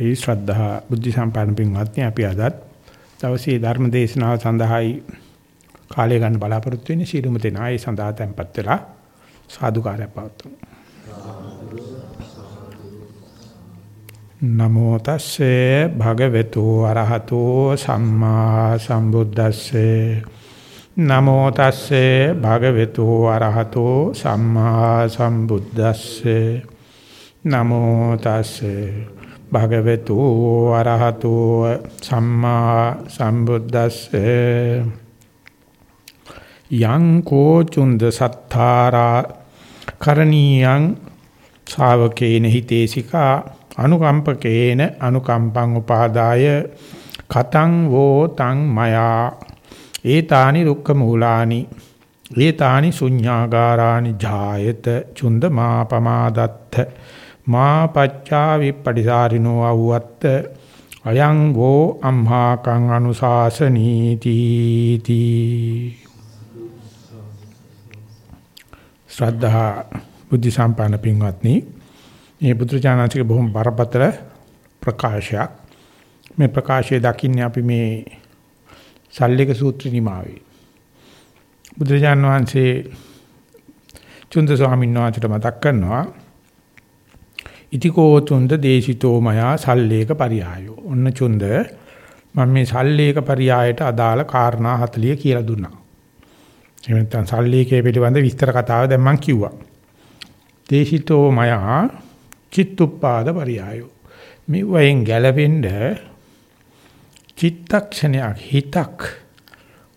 අවසරයි ශ්‍රද්ධා බුද්ධ සම්පන්න පින්වත්නි අපි අදත් දවසේ ධර්ම දේශනාව සඳහායි කාලය ගන්න බලාපොරොත්තු වෙන්නේ. සීලුම දෙනා ඒ සඳහා tempත් වෙලා සාදුකාරය පවතුමු නමෝ තස්සේ භගවතු අරහතෝ සම්මා සම්බුද්දස්සේ. නමෝ තස්සේ භගවතු අරහතෝ සම්මා සම්බුද්දස්සේ. නමෝ තස්සේ භගවතු අරහතෝ සම්මා සම්බුද්දස්සේ. යං කෝ චුන්ද සත්තාරා කරණීයං ශාවකේන හිතේසිකා අනුකම්පකේන අනුකම්පං උපාදාය කතං වෝ තං මයා. ඒතානි රුක්ඛ මූලානි ඒතානි ශුඤ්ඤාගාරානි ජායත චුන්ද මා පමාදත්ත මා පච්චා විප්පටිසාරිනෝ අවුවත් අයං වෝ අම්හාකං අනුශාසනීති. තී ශ්‍රද්ධා බුද්ධ සම්පන්න පින්වත්නි මේ පුත්‍රචානන්තික බොහොම බරපතල ප්‍රකාශයක්. මේ ප්‍රකාශය දකින්නේ අපි මේ සල්ලික සූත්‍ර නිමාවේ. බුදුරජාණන් වහන්සේ චුන්ද ස්වාමීන් වහන්සේට මතක් කරනවා ඉතිකෝ තුන්ද දේශිතෝ මයා සල්ලේක පරියායෝ. ඔන්න චුන්ද මම මේ සල්ලේක පරියායට අදාළ කාරණා 40 කියලා දුන්නා. එහෙම නැත්නම් සල්ලේකයේ පිළිබඳ විස්තර කතාව දැන් මම කිව්වා. දේශිතෝ මයා චිත්තුප්පාද පරියායෝ. මේ වයින් ගැලපෙන්න චිත්තක්ෂණයක් හිතක්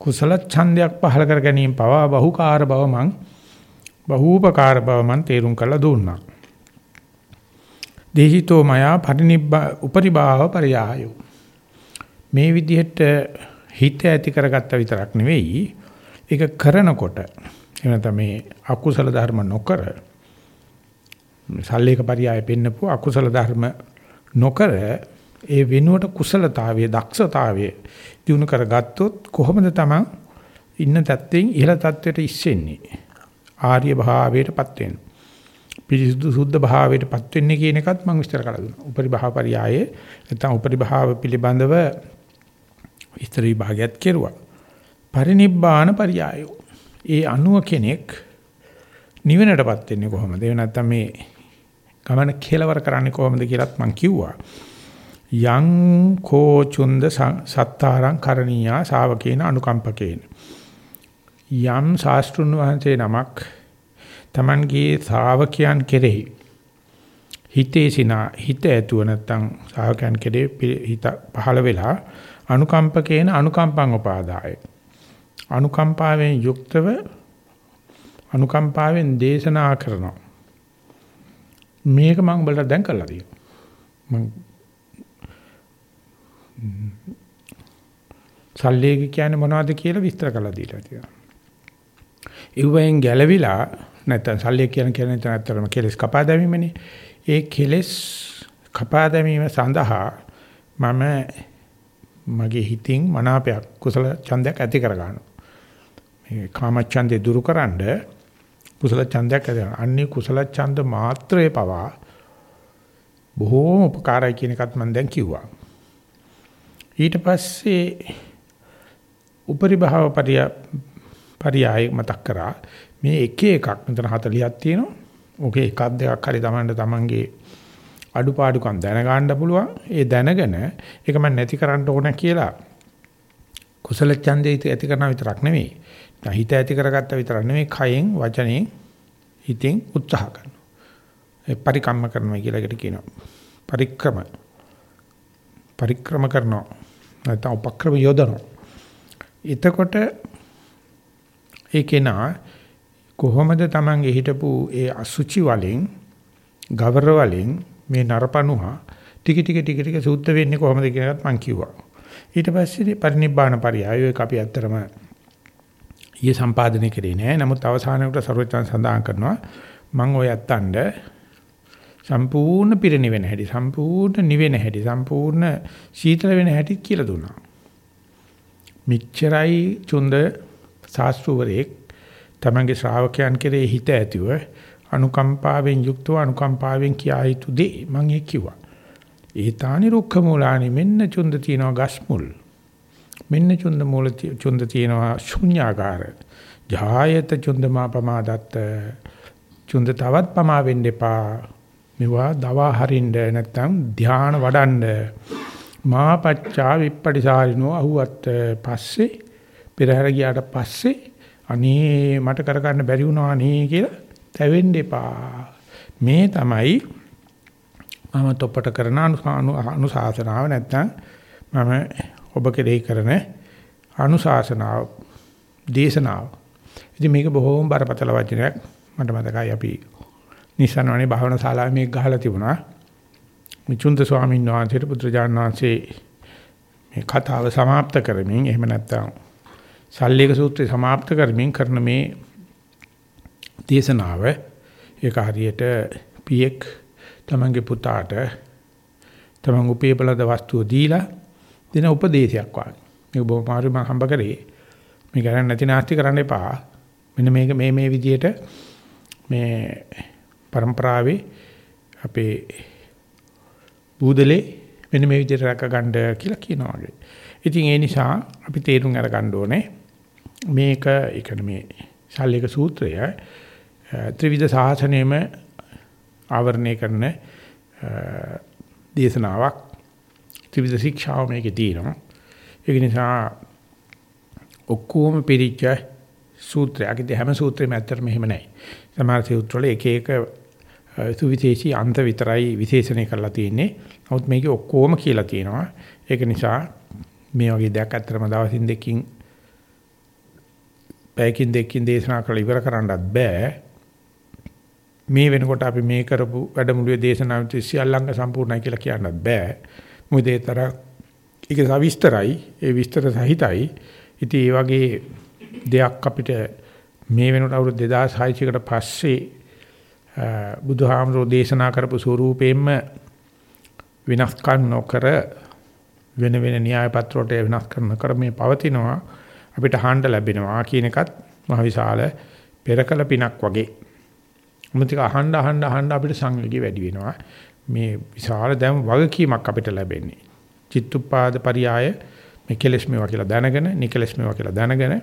කුසල ඡන්දයක් පහල කර ගැනීම පවා බහුකාර බව මං බහූපකාර බව මං තේරුම් කරලා දුන්නා. දේහිතෝ මයා පරිනිබ්බා උපරිභාව පරියායෝ. මේ විදිහට හිත ඇති කරගත්ත විතරක් නෙවෙයි ඒක කරනකොට එහෙම මේ අකුසල ධර්ම නොකර සල්ලේක පරියාය පෙන්නපු අකුසල ධර්ම නොකර ඒ වෙනුවට කුසලතාවයේ දක්ෂතාවයේ දිනු කරගත්තොත් කොහොමද තමන් ඉන්න තත්ත්වයෙන් ඉහළ තත්ත්වයට ඉස්සෙන්නේ? ආර්ය භාවයටපත් වෙන්නේ. පිරිසුදු සුද්ධ භාවයටපත් වෙන්නේ කියන එකත් මම විස්තර කරලා දුන්නා. උපරිභාව පරියායේ නැත්නම් උපරිභාව පිළිබඳව විස්තර විභාගයත් කෙරුවා. පරිනිබ්බාන පරියායෝ. ඒ අනුව කෙනෙක් නිවනටපත් වෙන්නේ කොහොමද? ඒ නැත්නම් මේ ගමන කෙලවර කරන්නේ කොහොමද කියලාත් මම කිව්වා. යං කෝ චුන්ද සත්තාරං කරණීයා ශාවකේන අනුකම්පකේන යම් ශාස්ත්‍රුන් වහන්සේ නමක් Tamanගේ ශ්‍රාවකයන් කෙරෙහි හිතේ සිනා හිත ඇතුව නැත්තම් ශ්‍රාවකයන් කෙරෙහි හිත පහළ වෙලා අනුකම්පකේන අනුකම්පං උපාදාය. අනුකම්පාවෙන් යුක්තව අනුකම්පාවෙන් දේශනා කරනවා. මේක මම උඹලට දැන් කරලා තියෙනවා. මම සල්ලේක කියන්නේ මොනවද කියලා විස්තර කරලා දීලා තියෙනවා. ඉවෙන් ගැලවිලා නැත්නම් සල්ලි කියන කියන ඇත්තටම කෙලස් කපා දැමීමනේ. ඒ කෙලස් කපා දැමීම සඳහා මම මගේ හිතින් මනාපයක් කුසල ඡන්දයක් ඇති කර ගන්නවා. මේ කාම ඡන්දේ දුරුකරනද කුසල ඡන්දයක් ඇති කරනවා. අන්නේ කුසල ඡන්ද මාත්‍රේ පවා බොහෝම උපකාරයි කියන එකත් මම දැන් කිව්වා. ඊට පස්සේ උපරිභාව පරියාය මතක් කරා මේ එක එකක් මෙතන 40ක් තියෙනවා. ඕකේ එකක් දෙකක් හරි Tamanට Tamanගේ අඩුපාඩුකම් දැනගන්න පුළුවන්. ඒ දැනගෙන ඒක මම නැති කරන්න ඕන කියලා කුසල ඡන්දේ ඇති කරන විතරක් නෙවෙයි. හිත ඇති කරගත්ත විතරක් නෙවෙයි කයෙන් වචනෙන් හිතෙන් උත්සාහ කරනවා. ඒ පරිකම්ම කරනවා කියලා එකට කියනවා. පරික්‍රම පරික්‍රම කරනවා. නැත්නම් උපක්‍රම යොදනවා. එතකොට ඒ කෙනා කොහොමද Tamange හිටපු ඒ අසුචි වලින් ගවර වලින් මේ නරපණුහා ටික ටික ටික ටික සූත්‍ර වෙන්නේ කොහොමද කියන එකත් මම කිව්වා. ඊට පස්සේ පරිනිබ්බාන පරියාය ඒක අපි ඇත්තරම ඊයේ සම්පාදනය කරේ නෑ. නමුත් අවසානයේට ਸਰවඥයන් සඳහන් කරනවා මම ඔය ඇත්තන්ඩ සම්පූර්ණ පිරිනිවෙන හැටි සම්පූර්ණ නිවෙන හැටි සම්පූර්ණ සීතල වෙන හැටි කියලා දුන්නා. මිච්චරයි චුන්ද ශාස්ත්‍රවරයෙක් තමන්ගේ ශ්‍රාවකයන් කෙරේ හිත ඇතිව අනුකම්පාවෙන් යුක්තව අනුකම්පාවෙන් කියා යුතු දේ මම ඒ කිව්වා. ඒතානි රුක්ඛ මූලානි මෙන්න චුන්ද තියනවා ගස් මුල්. මෙන්න චුන්ද මූල චුන්ද තියනවා ශුන්‍යාකාර. ජායත චුන්ද මාපමාදත්ත. චුන්ද තවත් පමා වෙන්න එපා. මෙවුවා දවා හරින්න නැත්නම් ධාන වඩන්න මාපච්චා විප්පටිසාරිනෝ අහුවත් පස්සේ පෙරහැර ගියාට පස්සේ අනේ මට කරගන්න බැරි වුණා නේ කියලා තැවෙන්න එපා මේ තමයි මම තොපට කරන අනුශාසනාව නැත්නම් මම ඔබ කෙරෙහි කරන අනුශාසනාව දේශනාව. ඉතින් මේක බොහෝම බරපතල වචනයක්. මට මතකයි අපි නිසන්වනේ භාවනා ශාලාවේ මේක ගහලා තිබුණා. මිචුන්ද ස්වාමීන් වහන්සේට පුත්‍රජාන වහන්සේ මේ කතාව સમાપ્ત කරමින් එහෙම නැත්නම් සල්ලේක සූත්‍රය સમાપ્ત කරමින් කරන මේ දේශනාව ඒක හරියට පියෙක් තමන්ගේ පුතාට තමන් උපේපලද වස්තුව දීලා දෙන උපදේශයක් වගේ. මේක බොහොම මාරු මම හම්බ කරේ. මේ කරන්නේ නැති නාස්ති කරන්න එපා. මෙන්න මේක මේ මේ විදියට මේ પરම්පරාවේ අපේ බූදලේ මෙන්න මේ විදිහට රැක ගන්න කියලා කියනවා වගේ. ඉතින් ඒ නිසා අපි තේරුම් අරගන්න ඕනේ මේක ඒ කියන්නේ මේ ශාල්‍යක සූත්‍රය ත්‍රිවිධ සාසනයේම ආවරණය කරන දේශනාවක් ත්‍රිවිධ ශික්ෂාව මේකේ තියෙනවා. ඒක නිසා ඔක්කොම පිළිච්ච සූත්‍රයක්. ඉතින් හැම සූත්‍රෙම ඇත්තටම එහෙම නැහැ. සමහර සූත්‍රවල එක එක සුවිශේෂී අන්ත විතරයි විශේෂණය කරලා තියෙන්නේ. නමුත් මේකේ ඔක්කොම කියලා තියෙනවා. ඒක නිසා මේ වගේ දෙයක් ඇත්තටම දවසින් දෙකකින් පැයකින් දෙකකින් දේශනා කරලා ඉවර කරන්නත් බෑ. මේ වෙනකොට අපි මේ කරපු වැඩමුළුවේ දේශනාවත් සියල්ලංග සම්පූර්ණයි කියලා කියන්නත් බෑ. මොකද ඒ තරම් ඒක සවිස්තරයි, ඒ විස්තර සහිතයි. ඉතින් ඒ වගේ දෙයක් අපිට මේ වෙනකොට අවුරුදු 2600කට පස්සේ බුදුහාමරෝ දේශනා කරපු ස්වරූපයෙන්ම විනාශකම් නොකර වෙන වෙන න්‍යාය පත්‍රවලට වෙනස් කරන ක්‍රමේ පවතිනවා අපිට හාන්න ලැබෙනවා කියන එකත් මහ විශාල පෙරකල පිනක් වගේ මොකද අහන්න අහන්න අහන්න අපිට සංවේගය වැඩි වෙනවා. මේ විශාල දැන් වගකීමක් අපිට ලැබෙන්නේ. චිත්තුප්පාද පරියාය මේ කෙලස් මේවා කියලා දැනගෙන, නිකලස් මේවා කියලා දැනගෙන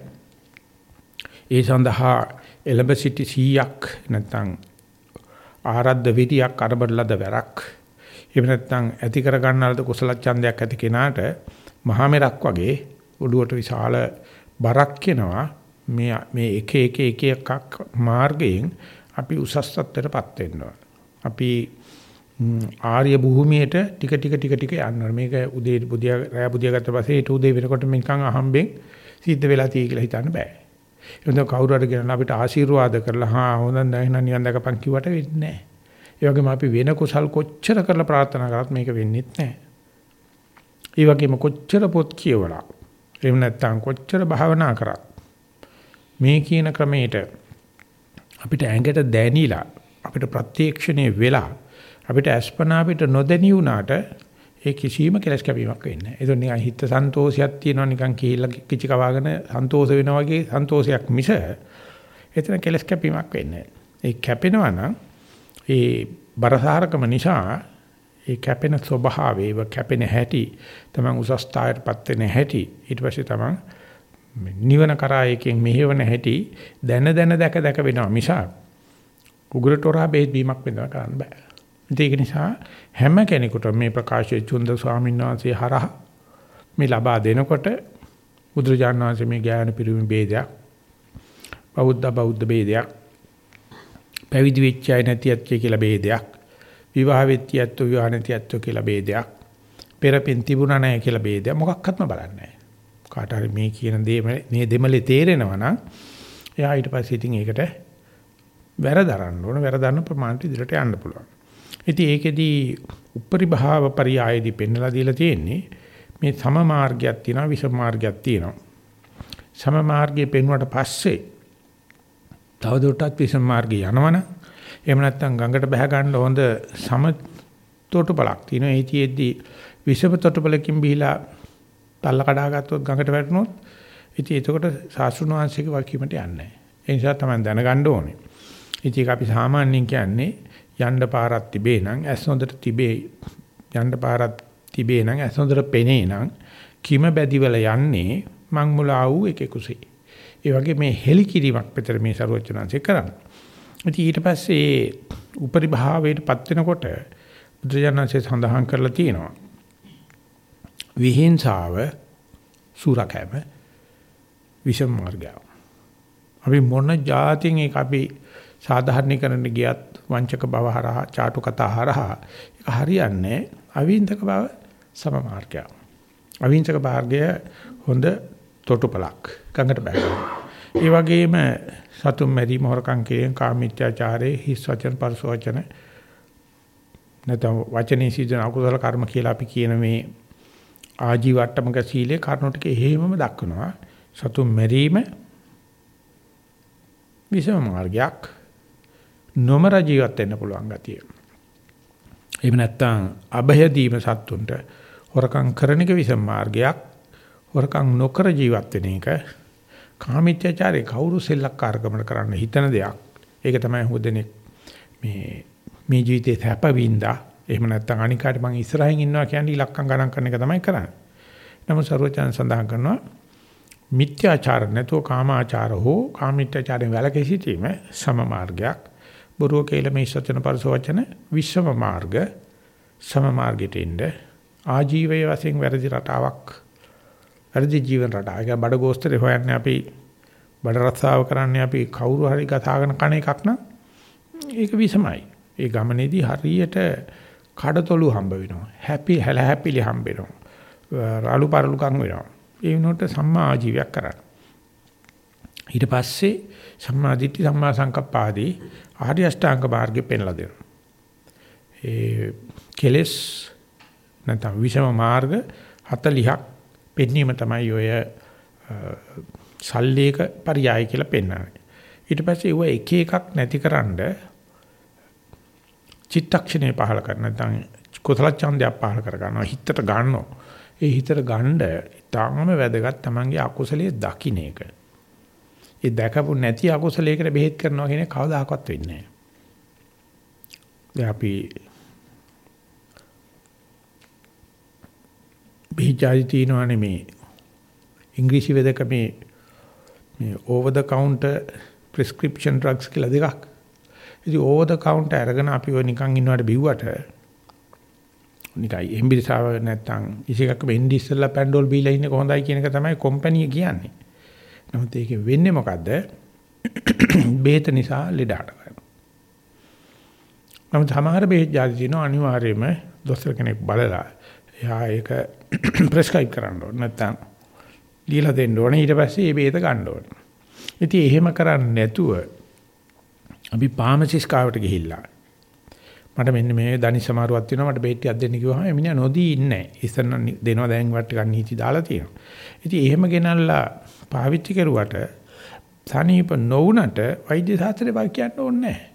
ඒ සඳහා එලඹ සිටි 100ක් නැත්නම් ආරද්ධ විදියක් අරබලද වැරක් එහෙම නැත්නම් ඇති කර ගන්නාලද කුසල ඡන්දයක් ඇති කෙනාට මහා මෙරක් වගේ ඔළුවට විශාල බරක් එනවා මේ මේ එක එක එක එකක් මාර්ගයෙන් අපි උසස් තත්ත්වයටපත් වෙනවා. අපි ආර්ය භූමියට ටික ටික ටික ටික යනවා. මේක උදේ බුදියා රෑ බුදියා ගත්ත පස්සේ ඊට උදේ වෙනකොට නිකන් අහම්බෙන් සිද්ධ වෙලා තියෙයි කියලා හිතන්න බෑ. එතන කවුරු හරි කියනවා අපිට ආශිර්වාද කරලා හා හොඳන් දැන් නිවන් දකපන් කිව්වට වෙන්නේ නැහැ. ඒ වගේම අපි වෙන කුසල් කොච්චර කරලා ප්‍රාර්ථනා කරත් මේක වෙන්නේ නැහැ. ඒ වගේම කොච්චර පොත් කියවලා එහෙම නැත්නම් කොච්චර භාවනා කරත් මේ කියන ක්‍රමයට අපිට ඇඟට දැනිලා අපිට ප්‍රත්‍යක්ෂණේ වෙලා අපිට අස්පනා අපිට නොදැනී වුණාට ඒ කිසිම කෙලස් කැපීමක් වෙන්නේ නැහැ. ඒක නිකන් හිත සන්තෝෂයක් තියෙනවා නිකන් කියලා කිචි කවාගෙන සන්තෝෂ වෙනවා වගේ සන්තෝෂයක් මිස එතන කෙලස් කැපීමක් වෙන්නේ ඒ කැපෙනවා නම් ඒ බරසාරකම නිසා ඒ කැපෙන ස්වභාවය ඒව කැපෙන හැටි තමන් උසස් තායටපත් වෙන හැටි ඊට පස්සේ තමන් නිවන කරා එකෙන් මෙහෙවන හැටි දැන දැන දැක දැක වෙනවා මිසක් උගුරට හොරා බෙහෙත් බීමක් වෙනවා කරන්න බෑ. ඒක නිසා හැම කෙනෙකුටම මේ ප්‍රකාශයේ චුන්ද ස්වාමීන් වහන්සේ හරහා මේ ලබා දෙනකොට බුදුරජාණන් වහන්සේ මේ ඥාන පිරිමි ભેදයක් බෞද්ධ බෞද්ධ ભેදයක් පැවිදි වෙච්ච අය නැති අය කියලා ભેදයක් විවාහ වෙච්ච අත්තු විවාහ නැති අත්තු කියලා ભેදයක් පෙරපින් තිබුණා නැහැ කියලා ભેදයක් මොකක්වත්ම බලන්නේ කාට හරි මේ කියන දේ මේ දෙමලේ තේරෙනවා නම් එයා ඊට පස්සේ ඉතින් ඒකට වැරදරන්න ඕන වැරදන්න ප්‍රමාණයට ඉදිරියට යන්න පුළුවන්. ඉතින් ඒකෙදී උපරි භාව පරියායදී පෙන්නලා දීලා තියෙන්නේ මේ සම මාර්ගයක් තියෙනවා විෂම මාර්ගයක් තියෙනවා. සම මාර්ගයේ පෙන්වුවට පස්සේ තවදුරටත් විෂම මාර්ගය යනවනම් එහෙම නැත්නම් ගඟට බහ ගන්න හොඳ සම තොටුපලක් තියෙනවා. ඒ තියේදී විෂම තොටුපලකින් බීලා තල්ල කඩා ගත්තොත් ගඟට වැටුනොත් ඉතින් එතකොට සාස්ෘණ වංශික වකීමට යන්නේ නැහැ. ඒ නිසා තමයි දැනගන්න ඕනේ. ඉතින් අපි සාමාන්‍යයෙන් කියන්නේ යන්න පාරක් තිබේ නම් ඇස් හොඳට තිබේ යන්න පාරක් තිබේ නම් ඇසොඳර පෙනේ නම් කිම බැදිවල යන්නේ මං මුලා වූ එකෙකුසේ. ඒ වගේ මේ හෙලි කිරීමක් විතර මේ ਸਰවචනංශේ කරන්නේ. ඉතින් ඊට පස්සේ උපරි භාවයටපත් වෙනකොට බුදුජානන්සේ සඳහන් කරලා තියෙනවා. විහිංසාව සූරකෑම විෂම මාර්ගය. අපි මොන જાතින් ඒක අපි සාධාරණීකරණ ගියත් වංචක බව හරහා ചാටු කතා හරහා ඒක හරියන්නේ අවින්දක බව සම මාර්ගය. අවින්චක මාර්ගය හොඳ තොටුපලක් ගඟට බැහැ. ඒ වගේම සතුම් මැරීම හොරකම් කිරීම කාමීත්‍යාචාරයේ හිස් වචන පරස වචන නැත්නම් වචනේ සිදෙන අකුසල කර්ම කියලා අපි කියන මේ ආජීවට්ටමක සීලේ කර්ණො ටික එහෙමම දක්වනවා සතුම් මැරීම විසම මාර්ගයක් නොමර ජීවත් වෙන්න පුළුවන් ගතිය. එහෙම නැත්නම් අභය දීම සත්තුන්ට හොරකම් කරන එක විසම මාර්ගයක්. හොරකම් නොකර ජීවත් වෙන එක කාමීත්‍යචාරේ කවුරු සෙල්ලක්කාරකමකට කරන්න හිතන දෙයක්. ඒක තමයි හුදෙනෙක් මේ මේ ජීවිතේ සැප වින්දා. එහෙම නැත්නම් අනිකාට මං ඉස්සරහින් ඉන්නවා කියන්නේ ඉලක්කම් ගණන් කරන එක තමයි කරන්නේ. නමුත් සර්වචන් සඳහන් කරනවා මිත්‍යාචාර නැතෝ කාමාචාර හෝ කාමීත්‍යචාරයෙන් වැළකී සිටීම සම මාර්ගයක්. බොරුව කියලා මේ සත්‍යන පරිසවචන විශ්වම මාර්ග සම මාර්ගයට එන්න ආජීවයේ වශයෙන් වැරදි රටාවක් වැරදි ජීවන රටාවක්. ඒක බඩ ගෝස්තරේ හොයන්නේ අපි බඩ රස්සාව කරන්නේ අපි කවුරු හරි ගතාගෙන කන එකක් නම් ඒක විසමයි. ඒ ගමනේදී හරියට කඩතොළු හම්බ වෙනවා. හැපි හැල හැපිලි හම්බ වෙනවා. රාලු පරලුකම් වෙනවා. ඒ වෙනුවට සම්මා ආජීවයක් කරන්න. ඊට පස්සේ සම්මා දිට්ඨි සම්මා සංකප්ප ආදී ආර්ය අෂ්ටාංග මාර්ගෙ පෙන්ලා දෙනවා. ඒ කෙලස් නැත්නම් විෂම මාර්ග 40ක් පෙන්වීම තමයි ඔය සල්ලේක පරියාය කියලා පෙන්වන්නේ. ඊට පස්සේ ඒව එක එකක් නැතිකරන්ඩ චිත්තක්ෂණේ පහල කර නැත්නම් කුසල ඡන්දයක් පහල කර ගන්නවා හිතට ගන්නවා. ඒ හිතට ගන්න ඊටාම වැදගත් තමන්ගේ අකුසලයේ දකින්න එක. ඒ දැකපු නැති අකුසලයකට බෙහෙත් කරනවා කියන කවදාකවත් වෙන්නේ නැහැ. අපි බෙහෙත්ජාති තියනවානේ මේ ඉංග්‍රීසි වෙදක මේ මේ over the counter prescription drugs කියලා දෙකක්. ඉතින් over the counter අරගෙන අපි ඔය නිකන් ඉන්නවට බිව්වට නිකයි එම්බිරිසාව නැත්තම් ඉසිකක් වෙන්නේ ඉස්සෙල්ලා පැන්ඩෝල් බීලා ඉන්නේ කොහොඳයි කියන එක තමයි කම්පැනි කියන්නේ. නමුත් ඒකෙ වෙන්නේ මොකද්ද? බේත නිසා ලෙඩට කරනවා. නමුත් සමහර බෙහෙත් ජාති තියෙනවා අනිවාර්යයෙන්ම දොස්තර කෙනෙක් බලලා එයා ඒක ප්‍රෙස්ක්‍රයිබ් කරන්න ඕනේ. නැත්තම් ලියලා දෙන්න ඕනේ. ඊට පස්සේ මේ බෙහෙත ගන්න ඕනේ. ඉතින් එහෙම කරන්නේ නැතුව අපි ෆාමසිස් කාවට ගිහිල්ලා මට මෙන්න මේ දනි සමාරුවක් තියෙනවා මට බෙහෙත් ටිකක් දෙන්න කිව්වහම එමිණියා නොදී ඉන්නේ නැහැ. ඉස්සෙල්ලා දෙනවා දැන් වට ටිකක් නීති දාලා තියෙනවා. ඉතින් එහෙම ගෙනල්ලා පාවිච්චි කරුවට සනීප නොවුනට වෛද්‍ය ශාස්ත්‍රේ වා කියන්න ඕනේ නැහැ.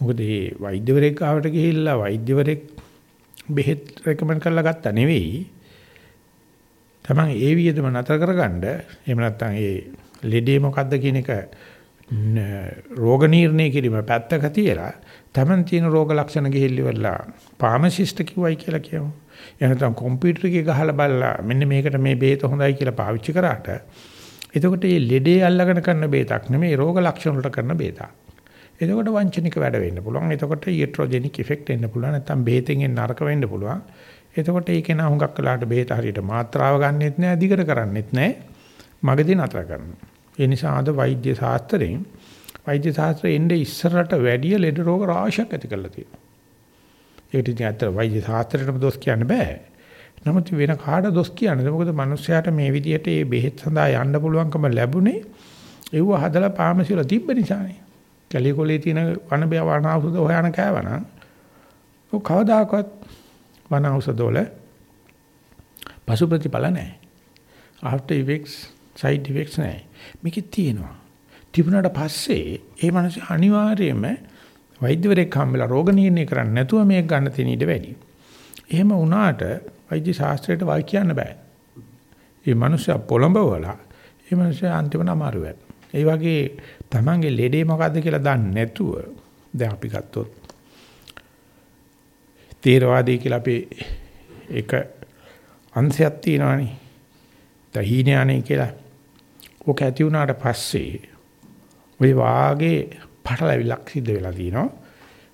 මොකද මේ වෛද්‍යවරයෙක් ආවට ගිහිල්ලා වෛද්‍යවරයෙක් බෙහෙත් රෙකමන්ඩ් කරලා ගත්තා නෙවෙයි. තමන් ඒ වියදම නතර කරගන්න එහෙම නැත්නම් ඒ ලෙඩේ මොකද්ද කියන එක රෝග නිర్ణය කිරීම පැත්තක තියලා තමන් තියෙන රෝග ලක්ෂණ ගිහිල්ලිවලා ෆාමසිස්ට් කිව්වයි කියලා කියමු. එහෙනම් කම්පියුටර් එකේ ගහලා බලලා මෙන්න මේකට මේ බේත හොඳයි කියලා පාවිච්චි කරාට එතකොට මේ ලෙඩේ අල්ලගෙන කරන බේතක් නෙමෙයි රෝග ලක්ෂණ වලට කරන බේතක්. එතකොට වංචනික වැඩ වෙන්න පුළුවන්. එතකොට ඊට්‍රොජෙනික් ඉෆෙක්ට් එන්න පුළුවන්. නැත්නම් බේතෙන් නරක වෙන්න පුළුවන්. එතකොට ඒක නා හුඟක් වෙලාට බේත හරියට මාත්‍රාව ගන්නෙත් නෑ, දිගට කරන්නෙත් නෑ. මගදී නතර කරනවා. ඒ නිසා අද වෛද්‍ය ශාස්ත්‍රයෙන් වෛද්‍ය ශාස්ත්‍රයේ එnde ඉස්සරට වැඩිය ලෙඩ රෝග රාශියක් ඇති කරලා තියෙනවා. ඒකට ඉතින් අතර වෛද්‍ය ශාස්ත්‍රයටම දොස් කියන්න බෑ. නමුත් වෙන කාට දොස් කියන්නේ? මොකද මිනිස්සයාට මේ විදිහට මේ බෙහෙත් සඳහා යන්න පුළුවන්කම ලැබුණේ ඒව හදලා පාමසි වල තිබ්බ නිසානේ. කැලිකොලේ තියෙන වන බය වන ඖෂධ හොයන කෑවනම් ඔය කවදාකවත් වන ඖෂධ වල පසු ප්‍රතිඵල නැහැ. after effects side effects නැහැ. මේකේ තියෙනවා. තිබුණාට පස්සේ ඒ මිනිස්සු අනිවාර්යයෙන්ම වෛද්‍යවරයෙක් හම්බෙලා රෝග නිర్ణය කරන්නේ නැතුව මේක ගන්න තියෙන ඉඩ වැඩි. එහෙම වුණාට වෛද්‍ය ශාස්ත්‍රයට වායි කියන්න බෑ. මේ මිනිස්සු පොළඹවලා මේ මිනිස්සු අන්තිමට අමාරු වෙනවා. ඒ වගේ තමන්ගේ ලෙඩේ මොකද්ද කියලා දන්නේ නැතුව දැන් අපි ගත්තොත් තේරවාදී කියලා අපි ඒක අංශයක් තියෙනවානේ. තහීනයනේ කියලා. ඔක ඇති වුණාට පස්සේ ওই වාගේ පටලැවිලක් සිද්ධ වෙලා තියෙනවා.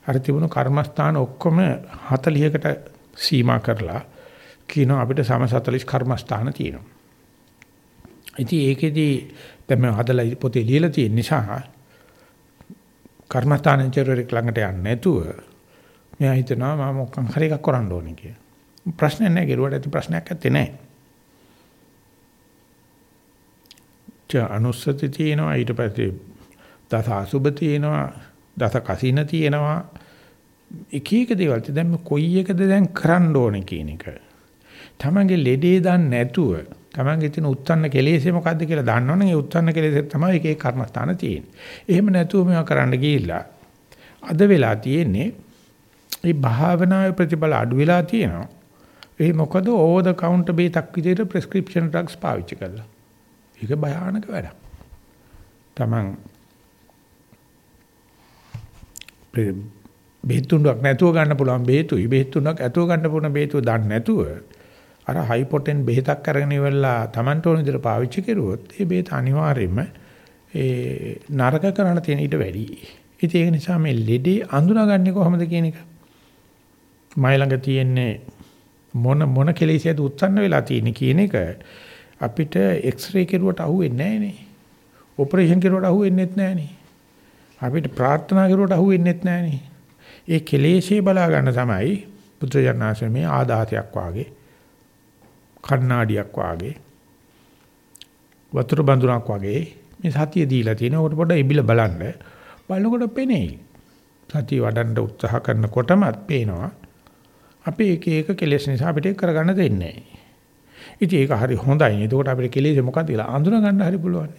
අර තිබුණු කර්මස්ථාන ඔක්කොම 40කට සීමා කරලා කියනවා අපිට සම 40 කර්මස්ථාන තියෙනවා. ඉතින් ඒකෙදි දැන් මම හදලා පොතේ ලියලා තියෙන නිසා කර්මස්ථානචරයක් ළඟට යන්නේ නැතුව මෙයා හිතනවා මම මොකක් හරි එකක් කරන්න ඕනේ කියලා. ප්‍රශ්නයක් නැහැ ගිරුවට ඇති ප්‍රශ්නයක් නැත්තේ නෑ. ච අනුස්සති තියෙනවා ඊට පස්සේ දස අසුබ තියෙනවා දස කසින තියෙනවා එක එක දේවල් දැන් මේ කොයි එකද දැන් කරන්න ඕනේ කියන එක. තමන්ගේ ලෙඩේ දන්නේ නැතුව තමන්ගේ තියෙන උත්සන්න කෙලෙසේ මොකද්ද කියලා දන්නවනම් ඒ උත්සන්න කෙලෙසේ තමයි එක එක කර්මස්ථාන තියෙන්නේ. එහෙම නැතුව මේවා කරන්න ගිහිල්ලා අද වෙලා තියෙන්නේ මේ භාවනාවේ ප්‍රතිඵල අඩු වෙලා තියෙනවා. ඒ මොකද ඕවර් ද කවුන්ටර් බේතක් විදිහට ප්‍රෙස්ක්‍රිප්ෂන් ඩ්‍රග්ස් පාවිච්චි කරලා. ඒක භයානක වැඩක්. තමන් බෙහෙත් තුනක් නැතුව ගන්න පුළුවන් බෙහෙතුයි බෙහෙත් තුනක් ඇතුව ගන්න පුළුවන් බෙහෙතුව දන්නේ නැතුව අර හයි පොටෙන් බෙහෙතක් අරගෙන ඉවරලා Tamanට ඕන විදිහට පාවිච්චි කරුවොත් ඒ බෙහෙත අනිවාර්යයෙන්ම ඒ නරක කරන්න තියෙන ඊට වැඩි. ඉතින් ඒක නිසා මේ ලෙඩේ අඳුනාගන්නේ කොහොමද කියන එක. මයි ළඟ තියෙන්නේ මොන මොන කෙලෙසියද උත්සන්න වෙලා තියෙන්නේ කියන එක අපිට එක්ස්රේ කෙරුවට අහුවෙන්නේ නැහැ නේ. ඔපරේෂන් කෙරුවට අහුවෙන්නේ නැහැ නේ. අපිට ප්‍රාර්ථනා කරුවට අහුවෙන්නේ නැහැ නේ. ඒ කෙලෙසේ බලා ගන්න තමයි පුත්‍රයන්ාශ්‍රමේ මේ ආදාතයක් වාගේ කණ්ණාඩියක් වාගේ වතුර බඳුනක් වගේ මේ සතිය දීලා තියෙන උකට පොඩ්ඩ ඉබිල බලන්න බලනකොට පෙනෙයි සතිය වඩන්න උත්සාහ කරනකොටමත් පේනවා අපි එක එක කෙලෙස් නිසා අපිට කරගන්න දෙන්නේ නැහැ. ඉතින් ඒක හරි හොඳයි. එතකොට අපිට කෙලෙස් මොකක්ද කියලා අඳුන ගන්න හරි පුළුවන්.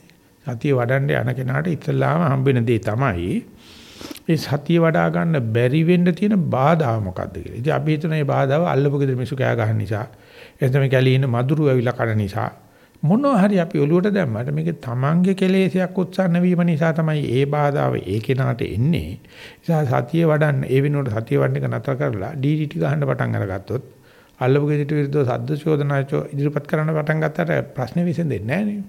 සතිය වඩන්න යන කෙනාට ඉස්සල්ලාම හම්බෙන දේ තමයි ඒ සතිය වඩා ගන්න බැරි වෙන්න තියෙන බාධා මොකද්ද කියලා. ඉතින් අපි හිතන මේ බාධාව අල්ලපු ගෙදර මිසු කෑ ගහන නිසා, එතන කැලේ ඉන්න මදුරු ඇවිල්ලා කන නිසා මොනවා හරි අපි ඔලුවට දැම්මට මේක තමන්ගේ කෙලෙසයක් උත්සන්න වීම නිසා තමයි ඒ බාධාව ඒ කෙනාට එන්නේ. නිසා සතිය වඩන්න ඒ වෙනුවට සතිය වඩන එක නතර කරලා DDT ගහන්න පටන් අරගත්තොත් අල්ලපු ගෙදරට විරුද්ධව සද්ද චෝදනාචෝ ඉදිරිපත් කරන්න පටන් ගත්තට ප්‍රශ්නේ විසඳෙන්නේ නැහැ නේ.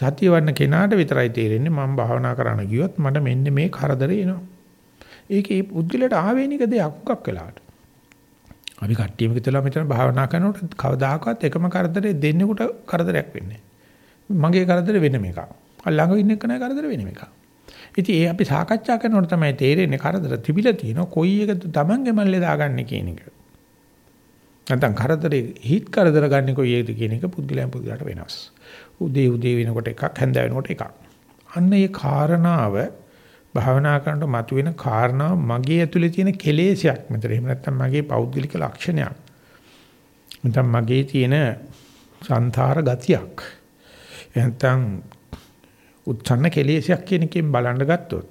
සතිය වඩන කෙනාට විතරයි තේරෙන්නේ මම භාවනා කරන්න ගියොත් මට මෙන්න මේ කරදරේ එනවා. ඒකේ පුද්ගලයාට ආවේනික දෙයක් උක්ක් වෙලාට. අපි කට්ටියම කියලා මෙතන භාවනා කරනකොට කවදාකවත් එකම කරදරේ දෙන්නෙකුට කරදරයක් වෙන්නේ මගේ කරදර වෙන එකක්. ළඟ ඉන්න කෙනා කරදර වෙන එකක්. ඉතින් ඒ අපි සාකච්ඡා කරනකොට තමයි තේරෙන්නේ කරදර තිබිලා තියෙනවා කොයි එකද Tamange මල්ලේ දාගන්නේ කියන එක. නැත්නම් කරදරේ හිත කරදර ගන්න කොයි එකද කියන එක පුද්ගලයන් පුද්ගලයාට වෙනස්. උදේ උදේ වෙනකොට එකක් හැන්ද වෙනකොට එකක්. අන්න ඒ කාරණාව භාවනා කරනකොට මතුවෙන කාරණාව මගේ ඇතුලේ තියෙන කෙලෙසයක් මෙතන. එහෙම නැත්නම් මගේ පෞද්ගලික ලක්ෂණයක්. නැත්නම් මගේ තියෙන සංතාර ගතියක්. එහෙනම් උත්සන්න කෙලෙසයක් කියන එකෙන් බලන්න ගත්තොත්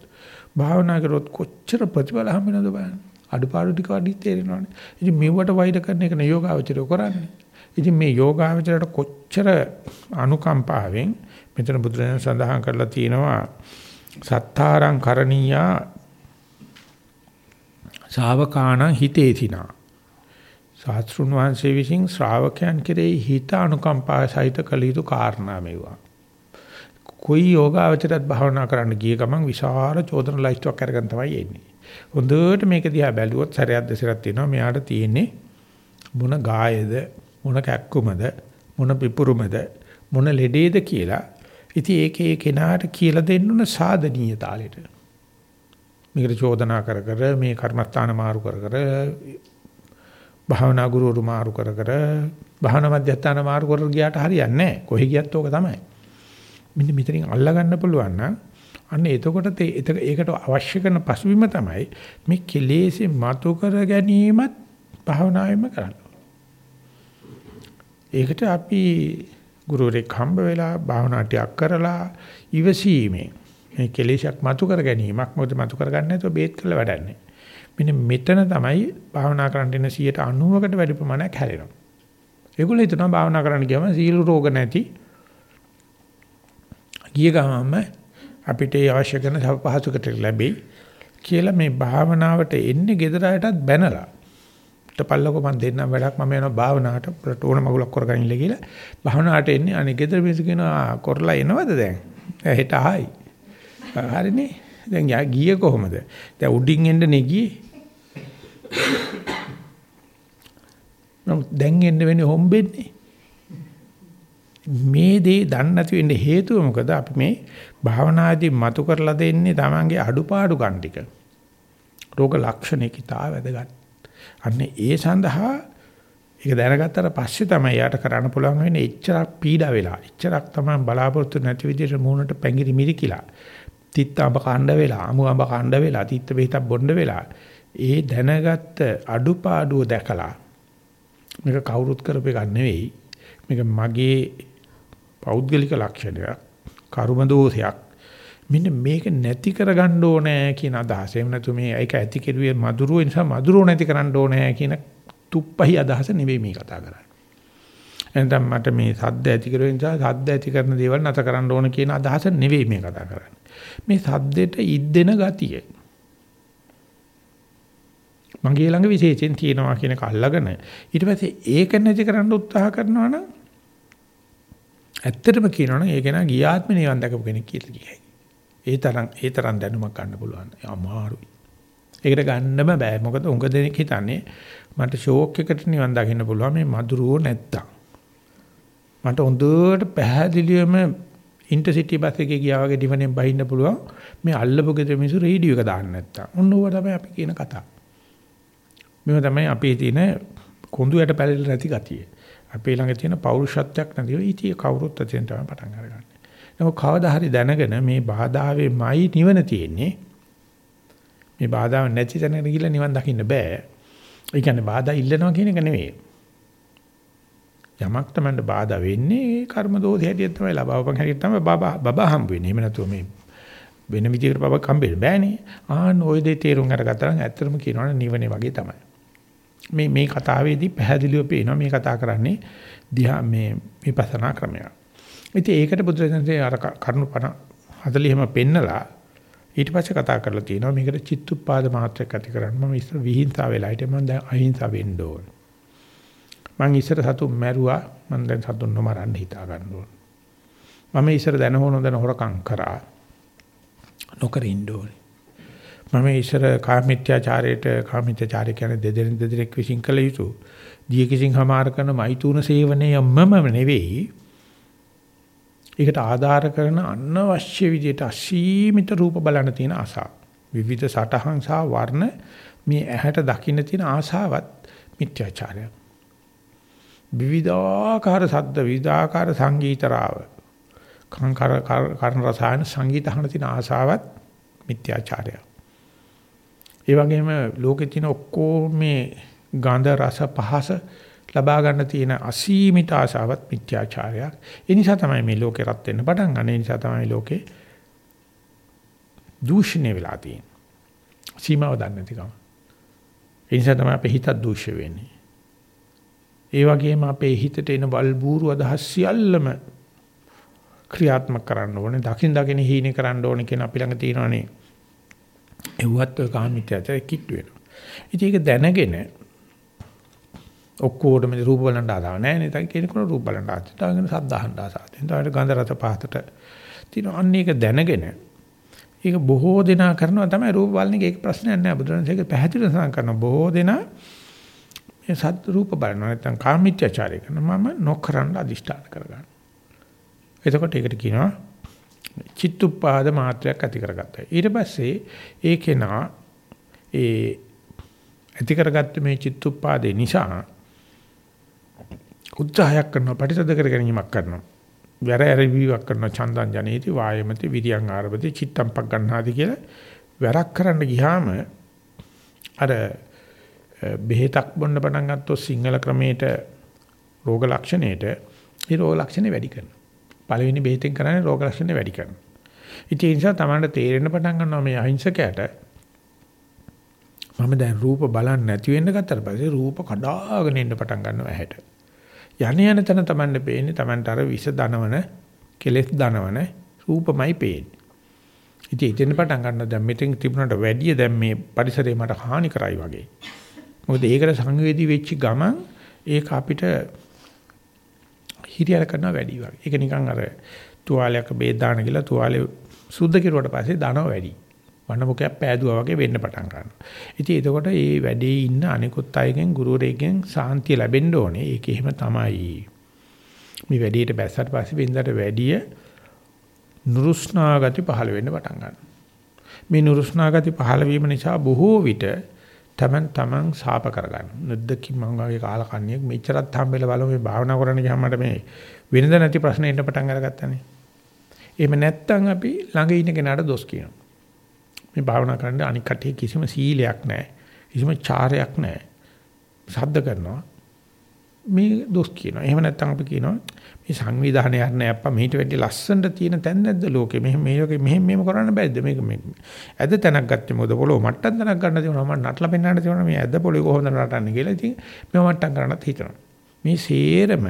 භාවනා කරොත් කොච්චර ප්‍රතිඵල හම්බෙනවද බලන්න. අඩුපාඩු ටික වඩි තේරෙනවනේ. ඉතින් මෙවට වෛර කරන එක නේ යෝගාවචරය කරන්නේ. ඉතින් මේ යෝගාවචරයට කොච්චර අනුකම්පාවෙන් මෙතන බුදුරජාණන් සඳහන් කරලා තියෙනවා සත්තාරං කරණීයා ශාවකාණ හිතේතිනා සාස්ත්‍රුන් වහන්සේ විසින් ශ්‍රාවකයන් කෙරෙහි හිත අනුකම්පා සහිත කළ යුතු කාරණා මේවා. કોઈ යෝගාවචරයත් භාවනා කරන්න ගිය ගමන් විශාල චෝදන ලයිස්ට්වක් අරගෙන තමයි එන්නේ. හොඳට මේක දිහා බැලුවොත් සරයක් දෙසරක් තියෙනවා මෙයාට තියෙන්නේ මොන ගායේද මොන කැක්කුමද මොන පිපුරුමද මොන ලෙඩේද කියලා ඉතින් ඒකේ කෙනාට කියලා දෙන්න ඕන සාධනීය තාලෙට මේකට චෝදනා කර කර මේ කර්මස්ථාන මාරු කර කර භාවනා ගුරුවරු මාරු කර කර භාවනා මධ්‍යස්ථාන මාරු කර ගියාට හරියන්නේ නැහැ. කොහි ගියත් ඕක තමයි. මෙන්න මෙතනින් අල්ලා ගන්න පුළුවන් නම් අන්න එතකොට ඒකට අවශ්‍ය කරන පසුබිම තමයි මේ කෙලෙසේ මතු කර ගැනීමත් භාවනාවෙම කරන්න ඒකට අපි ගුරුවරෙක් හම්බ වෙලා භාවනාටියක් කරලා ඉවසීමේ මේ කෙලෙසක් මතු කර ගැනීමක් මොකද මතු කර ගන්න නැතුව බේත් කළ වැඩන්නේ. මෙන්න මෙතන තමයි භාවනා කරන්න ඉන්න 90කට වැඩි ප්‍රමාණයක් හැලෙනවා. ඒගොල්ලෝ හිතනවා භාවනා කරන්න ගියම සීල රෝග නැති ගිය ගමම අපිට අවශ්‍ය කරන පහසුකට ලැබෙයි කියලා මේ භාවනාවට එන්නේ gedarayටත් බැනලා හිටපල්ලකෝ මම දෙන්නම් වැඩක් මම යනවා භාවනාවට. ඕන මගුලක් කරගෙන ඉන්න කියලා භාවනාවට එන්නේ. අනේ ගෙදර මිනිස්සු කියනවා කරලා එනවද දැන්? හෙට ආයි. හරිනේ. දැන් යා ගියේ කොහමද? දැන් උඩින් එන්න නේ ගියේ නමුත් දැන් එන්න වෙන්නේ හොම්බෙන්නේ. මේ දේ දන්නේ නැති වෙන්න හේතුව මොකද? අපි මේ භාවනාදී මතු කරලා දෙන්නේ Tamange අඩුපාඩු ගන්න ටික. රෝග ලක්ෂණ කිතා වැදගත්. අන්න ඒ සඳහා ඒක දැනගත්තට පස්සේ තමයි යාට කරන්න පුළුවන් වෙන්නේ එච්චරක් පීඩා වෙලා. එච්චරක් තමයි බලාපොරොත්තු නැති විදිහට මූණට පැංගිරි මිරිකිලා. තිත්ත අඹ කණ්ඩ වෙලා අමු අඹ කණ්ඩ වෙලා තිත්ත බෙහෙතක් බොන්න වෙලා. ඒ දැනගත්ත අඩුපාඩුව දැකලා මේක කවුරුත් කරපු එකක් නෙවෙයි. මේක මගේ පෞද්ගලික ලක්ෂණයක් කර්ම දෝෂයක්. මෙන්න මේක නැති කරගන්න ඕනේ කියන අදහස. එහෙම නැතු මේ ඒක ඇති කෙරුවේ මధుරෝ නිසා මధుරෝ නැති කරන්න ඕනේ කියන තුප්පහි අදහස නෙවෙයි මේ කතා කරන්නේ. එතන මට මේ සද්ද ඇති කෙරුවේ නිසා සද්ද ඇති කරන දේවල් නැත කරන්න ඕන කියන අදහස නෙවෙයි මේ කතා කරන්නේ. මේ සද්දෙට ඉද්දෙන ගතිය. මගේ ළඟ විශේෂයෙන් තියෙනවා කියන එක අල්ලගෙන ඊට පස්සේ ඒක නැති කරන්න උත්සාහ කරනවා නම් ඇත්තටම කියනවනම් ඒක නා ගියාත්ම නිවන් දැකපු කෙනෙක් කියලා කියයි. ඒ තරම් ඒ තරම් දැනුමක් ගන්න පුළුවන්. අමාරුයි. ඒකට ගන්නම බෑ. මොකද උඟ දෙනෙක් හිතන්නේ මට ෂෝක් එකට නිවන් දකින්න පුළුවන් මේ මధుරෝ නැත්තම්. මට හොඳට පැහැදිලිවම ඉන්ටර්සිටි බස් එකේ ගියා වගේ දිවනෙන් බහින්න පුළුවන්. මේ අල්ලපු ගෙදර මිනිස්සු රේඩියෝ එක දාන්න නැත්තම්. ඔන්න ඕවා තමයි අපි කියන කතාව. මේව තමයි අපේ තියෙන කොඳු යට පැලෙල නැති ගතිය. අපේ ළඟ තියෙන පෞරුෂත්වයක් නැතිව ඉතිය කවුරුත් අතෙන් තමයි පටන් අරගන්නේ. නමුත් කවදා හරි දැනගෙන මේ බාධාවෙමයි නිවන තියෙන්නේ. මේ බාධාව නැති තැනකට ගිහිල්ලා නිවන් දකින්න බෑ. ඒ කියන්නේ බාධා ඉල්ලනවා කියන එක නෙවෙයි. යමක් තමයි බාධා වෙන්නේ කර්ම දෝෂය හැටියට තමයි ලබවපන් හැටියට තමයි බබා බබා හම්බ වෙන්නේ. එහෙම නැතුව මේ වෙන විදිහකට බබා හම්බෙන්න බෑනේ. ආන් ওই දේ තේරුම් අරගත්තා නම් ඇත්තටම කියනවනේ නිවනේ වගේ තමයි. මේ මේ කතාවේදී පැහැදිලිව පේනවා මේ කතා කරන්නේ දිහා මේ විපස්සනා ක්‍රමයක්. ඉතින් ඒකට බුදුරජාණන්සේ අර කරුණු 40ම පෙන්නලා ඊට පස්සේ කතා කරලා තියෙනවා මේකට චිත්තුප්පාද මාත්‍රයක් ඇති කරන්න මම ඉස්සර විහිංසාව වෙලා හිටියේ මම දැන් අහිංසා වෙන්න ඕන. මම ඉස්සර සතුන් මැරුවා මම දැන් සතුන් නොමරන්න හිතා ගන්න ඕන. මම ඉස්සර දැන හොන දැන හොරකම් කරා නොකර ඉන්න ඕනේ. මම ඉස්සර කාමීත්‍යාචාරයට කාමීත්‍යාචාරය කියන්නේ දෙදෙනෙක් දෙදෙනෙක් විසින් කළ යුතු දිය කිසිං හමාර කරන මෛතුන සේවනයමම නෙවෙයි ඒකට ආධාර කරන අනවශ්‍ය විදිහට අසීමිත රූප බලන තියෙන ආසාව. විවිධ සටහන් සහ වර්ණ මේ ඇහැට දකින්න තියෙන ආසාවත් මිත්‍යාචාරය. විවිධාකාර ශබ්ද විවිධාකාර සංගීතරාව. කංකර කර්ණ රසායන සංගීත අහන තියෙන ආසාවත් මිත්‍යාචාරය. ඒ වගේම ලෝකේ තියෙන ඔක්කොම මේ ගන්ධ රස පහස ලබා ගන්න තියෙන අසීමිත ආශාවත් මිත්‍යාචාරයක්. ඒ නිසා තමයි මේ ලෝකේ රත් වෙන්න පටන් ගන්න. ඒ නිසා තමයි ලෝකේ දූෂණය වෙලා තියෙන්නේ. සීමාව දන්නේ නැතිකම. ඒ නිසා තමයි අපේ හිතත් දූෂ්‍ය වෙන්නේ. ඒ වගේම අපේ හිතට එන බල්බూరు අදහස් සියල්ලම ක්‍රියාත්මක කරන්න ඕනේ. දකින් දකින් හීනේ කරන්න ඕනේ කියන අපි ළඟ තියෙනවනේ. එව්වත් ඔය කාමිත්‍යයට කිට්ටු වෙනවා. ඉතින් ඒක දැනගෙන ඔක්කොටම රූප බලන්න ආසාව නැහැ නේද? කෙනෙකුට රූප බලන්න ආසාව. තවගෙන සද්ද අහන්න ආසාව. තවගෙන ගන්ධ රස පහතට තියෙන අන්න ඒක දැනගෙන ඒක බොහෝ දෙනා කරනවා තමයි රූප බලන එක ඒක ප්‍රශ්නයක් නෑ බුදුරජාණන් ඒක පැහැදිලිව සඳහන් කරනවා බොහෝ දෙනා මේ සත් රූප බලනවා නැත්නම් කාමීත්‍යචාරය කරනවා මම නොකරන්න අදිෂ්ඨාන කරගන්න. එතකොට ඒකට කියනවා චිත්තුප්පාද මාත්‍රයක් ඇති කරගත්තා. ඊට පස්සේ ඒ කෙනා ඒ ඇති කරගත්ත මේ චිත්තුප්පාදේ නිසා උත්සාහයක් කරනවා ප්‍රතිසද කර ගැනීමක් කරනවා. වැර ඇරවිවක් කරනවා චන්දං ජනේති වායමති විරියං ආරබති චිත්තම් පක් ගන්නාදි කියලා වැරක් කරන්න ගියාම අර බෙහෙතක් බොන්න පටන් ගත්තොත් සිංහල ක්‍රමයට රෝග ලක්ෂණයට ඒ රෝග ලක්ෂණ වැඩි කරනවා. පළවෙනි බෙහෙතෙන් කරන්නේ රෝග ලක්ෂණ වැඩි කරනවා. ඉතින් ඒ නිසා තමයි තේරෙන්න පටන් ගන්නවා මේ අහිංසකයට මම දැන් රූප බලන්නේ නැති වෙන්න ගත්තට පස්සේ රූප කඩාගෙන ඉන්න පටන් ගන්නවා ඇහැට. යන යන තැන තමන්ට පේන්නේ තමන්ට අර විස දනවන කෙලෙස් දනවන රූපමයි පේන්නේ. ඉතින් ඉතින් පටන් ගන්න දැන් මෙතෙන් තිබුණට වැඩිය දැන් මේ පරිසරේ මට හානි කරයි වගේ. මොකද ඒකට සංවේදී වෙච්ච ගමන් ඒක අපිට හිරියර කරනවා වැඩි වගේ. ඒක නිකන් අර තුවාලයක බේත් දාන කියලා තුවාලේ සුද්ධ කෙරුවට පස්සේ දනව වැඩි. වනමුකයක් පෑදුවා වගේ වෙන්න පටන් ගන්නවා. ඉතින් එතකොට මේ වැඩේ ඉන්න අනිකුත් අයගෙන් ගුරුවරයෙක්ගෙන් සාන්තිය ලැබෙන්න ඕනේ. ඒක එහෙම තමයි. මේ වැඩේට බැස්සට පස්සේ වෙනදට වැඩිය නුරුස්නා ගති පහළ වෙන්න පටන් ගන්නවා. මේ නුරුස්නා ගති පහළ වීම නිසා බොහෝ විට තමන් තමන් සාප කරගන්න. නැද්දකින් මම වගේ කාලකන්ණියෙක් මෙච්චරත් හම්බෙලා බලමු මේ භාවනා කරන්න ගියාම මට මේ වෙනද නැති ප්‍රශ්න එන්න පටන් අරගත්තානේ. එහෙම නැත්තම් අපි ළඟ ඉන්න කෙනාට දොස් කියනවා. මේ භාවනා කරන්න අනික් කටිය කිසිම සීලයක් නැහැ. කිසිම චාරයක් නැහැ. සද්ද කරනවා. මේ දොස් කියනවා. එහෙම නැත්තම් අපි කියනවා මේ සංවිධානයක් නෑ අප්පා මෙහිට වැඩි ලස්සනට තියෙන තැන් නැද්ද ලෝකෙ? මෙහෙම මේක මෙහෙම මෙහෙම කරන්න බෑද මේක මේ ඇද තැනක් ගත්තේ මොකද? පොළොව මට්ටම් තැනක් ගන්න තියෙනවා මම නටලා පෙන්නන්න තියෙනවා මේ ඇද පොළොව කොහොමද නටන්නේ කියලා. ඉතින් මේ මට්ටම් කරන්නත් හිතනවා. මේ සේරම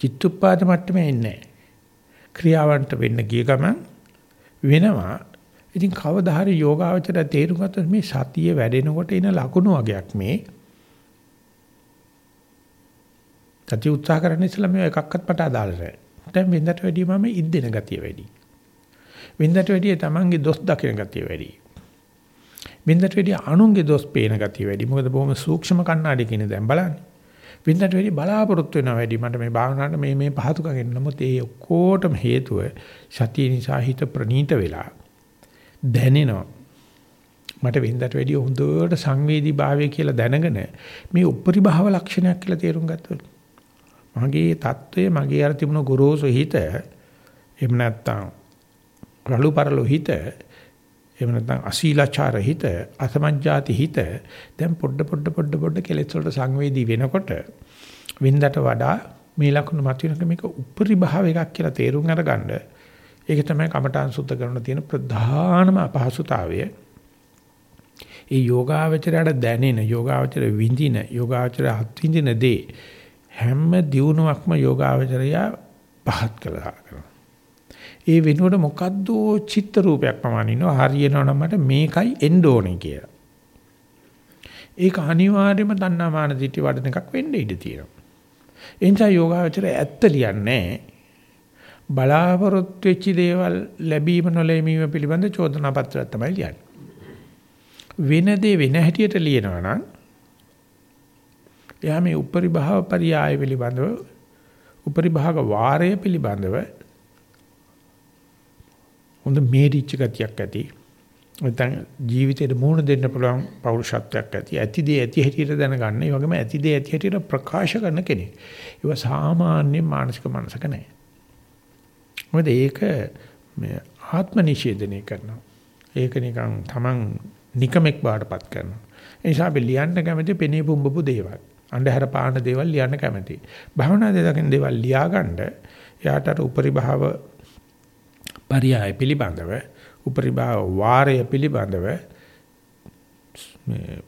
චිත්තුප්පාද මට්ටමේ ඉන්නේ ක්‍රියාවන්ට වෙන්න ගිය ගමන් වෙනවා. ඉතින් කවදා හරි යෝගාවචර තේරුම් ගත්තොත් මේ සතිය වැඩෙනකොට එන ලකුණු වගේක් මේ සතිය උත්සාහ කරන්න ඉස්සලා මේ එකක්වත් මට අදාළ නැහැ. දැන් වෙනදට වැඩිය මම ඉද්දෙන ගතිය වැඩි. වෙනදට වැඩිය තමන්ගේ දොස් දකින ගතිය වැඩි. වෙනදට වැඩිය අනුන්ගේ දොස් පේන ගතිය වැඩි. මොකද බොහොම සූක්ෂම කණ්ණාඩියකින් දැන් බලන්නේ. වෙනදට වැඩිය බලාපොරොත්තු වෙනවා වැඩි. මට මේ භාවනාවට මේ මේ පහතුකම් එන්න. නමුත් ඒ ඔක්කොටම හේතුව සතිය නිසා හිත ප්‍රනීත වෙලා දැනෙනවා. මට වෙනදට වැඩිය හොඳට සංවේදී භාවය කියලා දැනගෙන මේ උප්පරි භාව ලක්ෂණයක් කියලා තේරුම් ගත්තොත් මගේ தত্ত্বය මගේ අර තිබුණ ගොරෝසු හිත එහෙම නැත්නම් රළු පරළු හිත එහෙම නැත්නම් අශීලාචාර හිත අසමජ්ජාති හිත දැන් පොඩ පොඩ පොඩ පොඩ කෙලෙස් වලට සංවේදී වෙනකොට වෙනදට වඩා මේ ලක්ෂණ මත වෙනක මේක උප්පරි භාව එකක් කියලා තේරුම් අරගන්න ඒක තමයි කමඨාන් සුද්ධ කරන තියෙන ප්‍රධානම අපහසුතාවය ඒ යෝගාවචරයට දැනෙන යෝගාවචර විඳින යෝගාවචර හත් විඳින දේ හැම දියුණුවක්ම යෝගාවචරය පහත් කළා කරනවා. ඒ වෙනුවට මොකද්ද චිත්ත රූපයක් පමණිනවා හරියනවනම් මට මේකයි එන්න ඕනේ කියලා. ඒක අනිවාර්යයෙන්ම තණ්හාමාන දිටි වඩන එකක් වෙන්න ඉඩ තියෙනවා. ඒ නිසා යෝගාවචරය ඇත්ත ලියන්නේ බලාපොරොත්තු වෙච්ච දේවල් ලැබීම නොලැබීම පිළිබඳ චෝදනා පත්‍රයක් තමයි ලියන්නේ. වෙන දේ වෙන හැටියට ලියනවා නම් එයා මේ උපරි භාව පරියාය පිළිබඳව උපරි භාග වාරය පිළිබඳව හොඳ මේරිච්ච ගතියක් ඇති. නැත්නම් ජීවිතේට මුහුණ දෙන්න පුළුවන් පෞරුෂත්වයක් ඇති. ඇතිදේ ඇති හැටියට දැනගන්න. ඒ වගේම ඇතිදේ ඇති හැටියට ප්‍රකාශ කරන කෙනෙක්. ඒව සාමාන්‍ය මානසික මනසක නැහැ මොකද ඒක මේ ආත්ම නිෂේධනය කරනවා. ඒක නිකන් Taman නිකමෙක් බාටපත් කරනවා. ඒ නිසා අපි ලියන්න කැමති පෙනේ පුම්බපු දේවල්. අන්ධහර පාන දේවල් ලියන්න කැමතියි. භවනා දෙකෙන් දේවල් ලියාගන්න යාට අර උපරි භාව පරියාය පිළිබඳව උපරි භාව වාරය පිළිබඳව මේ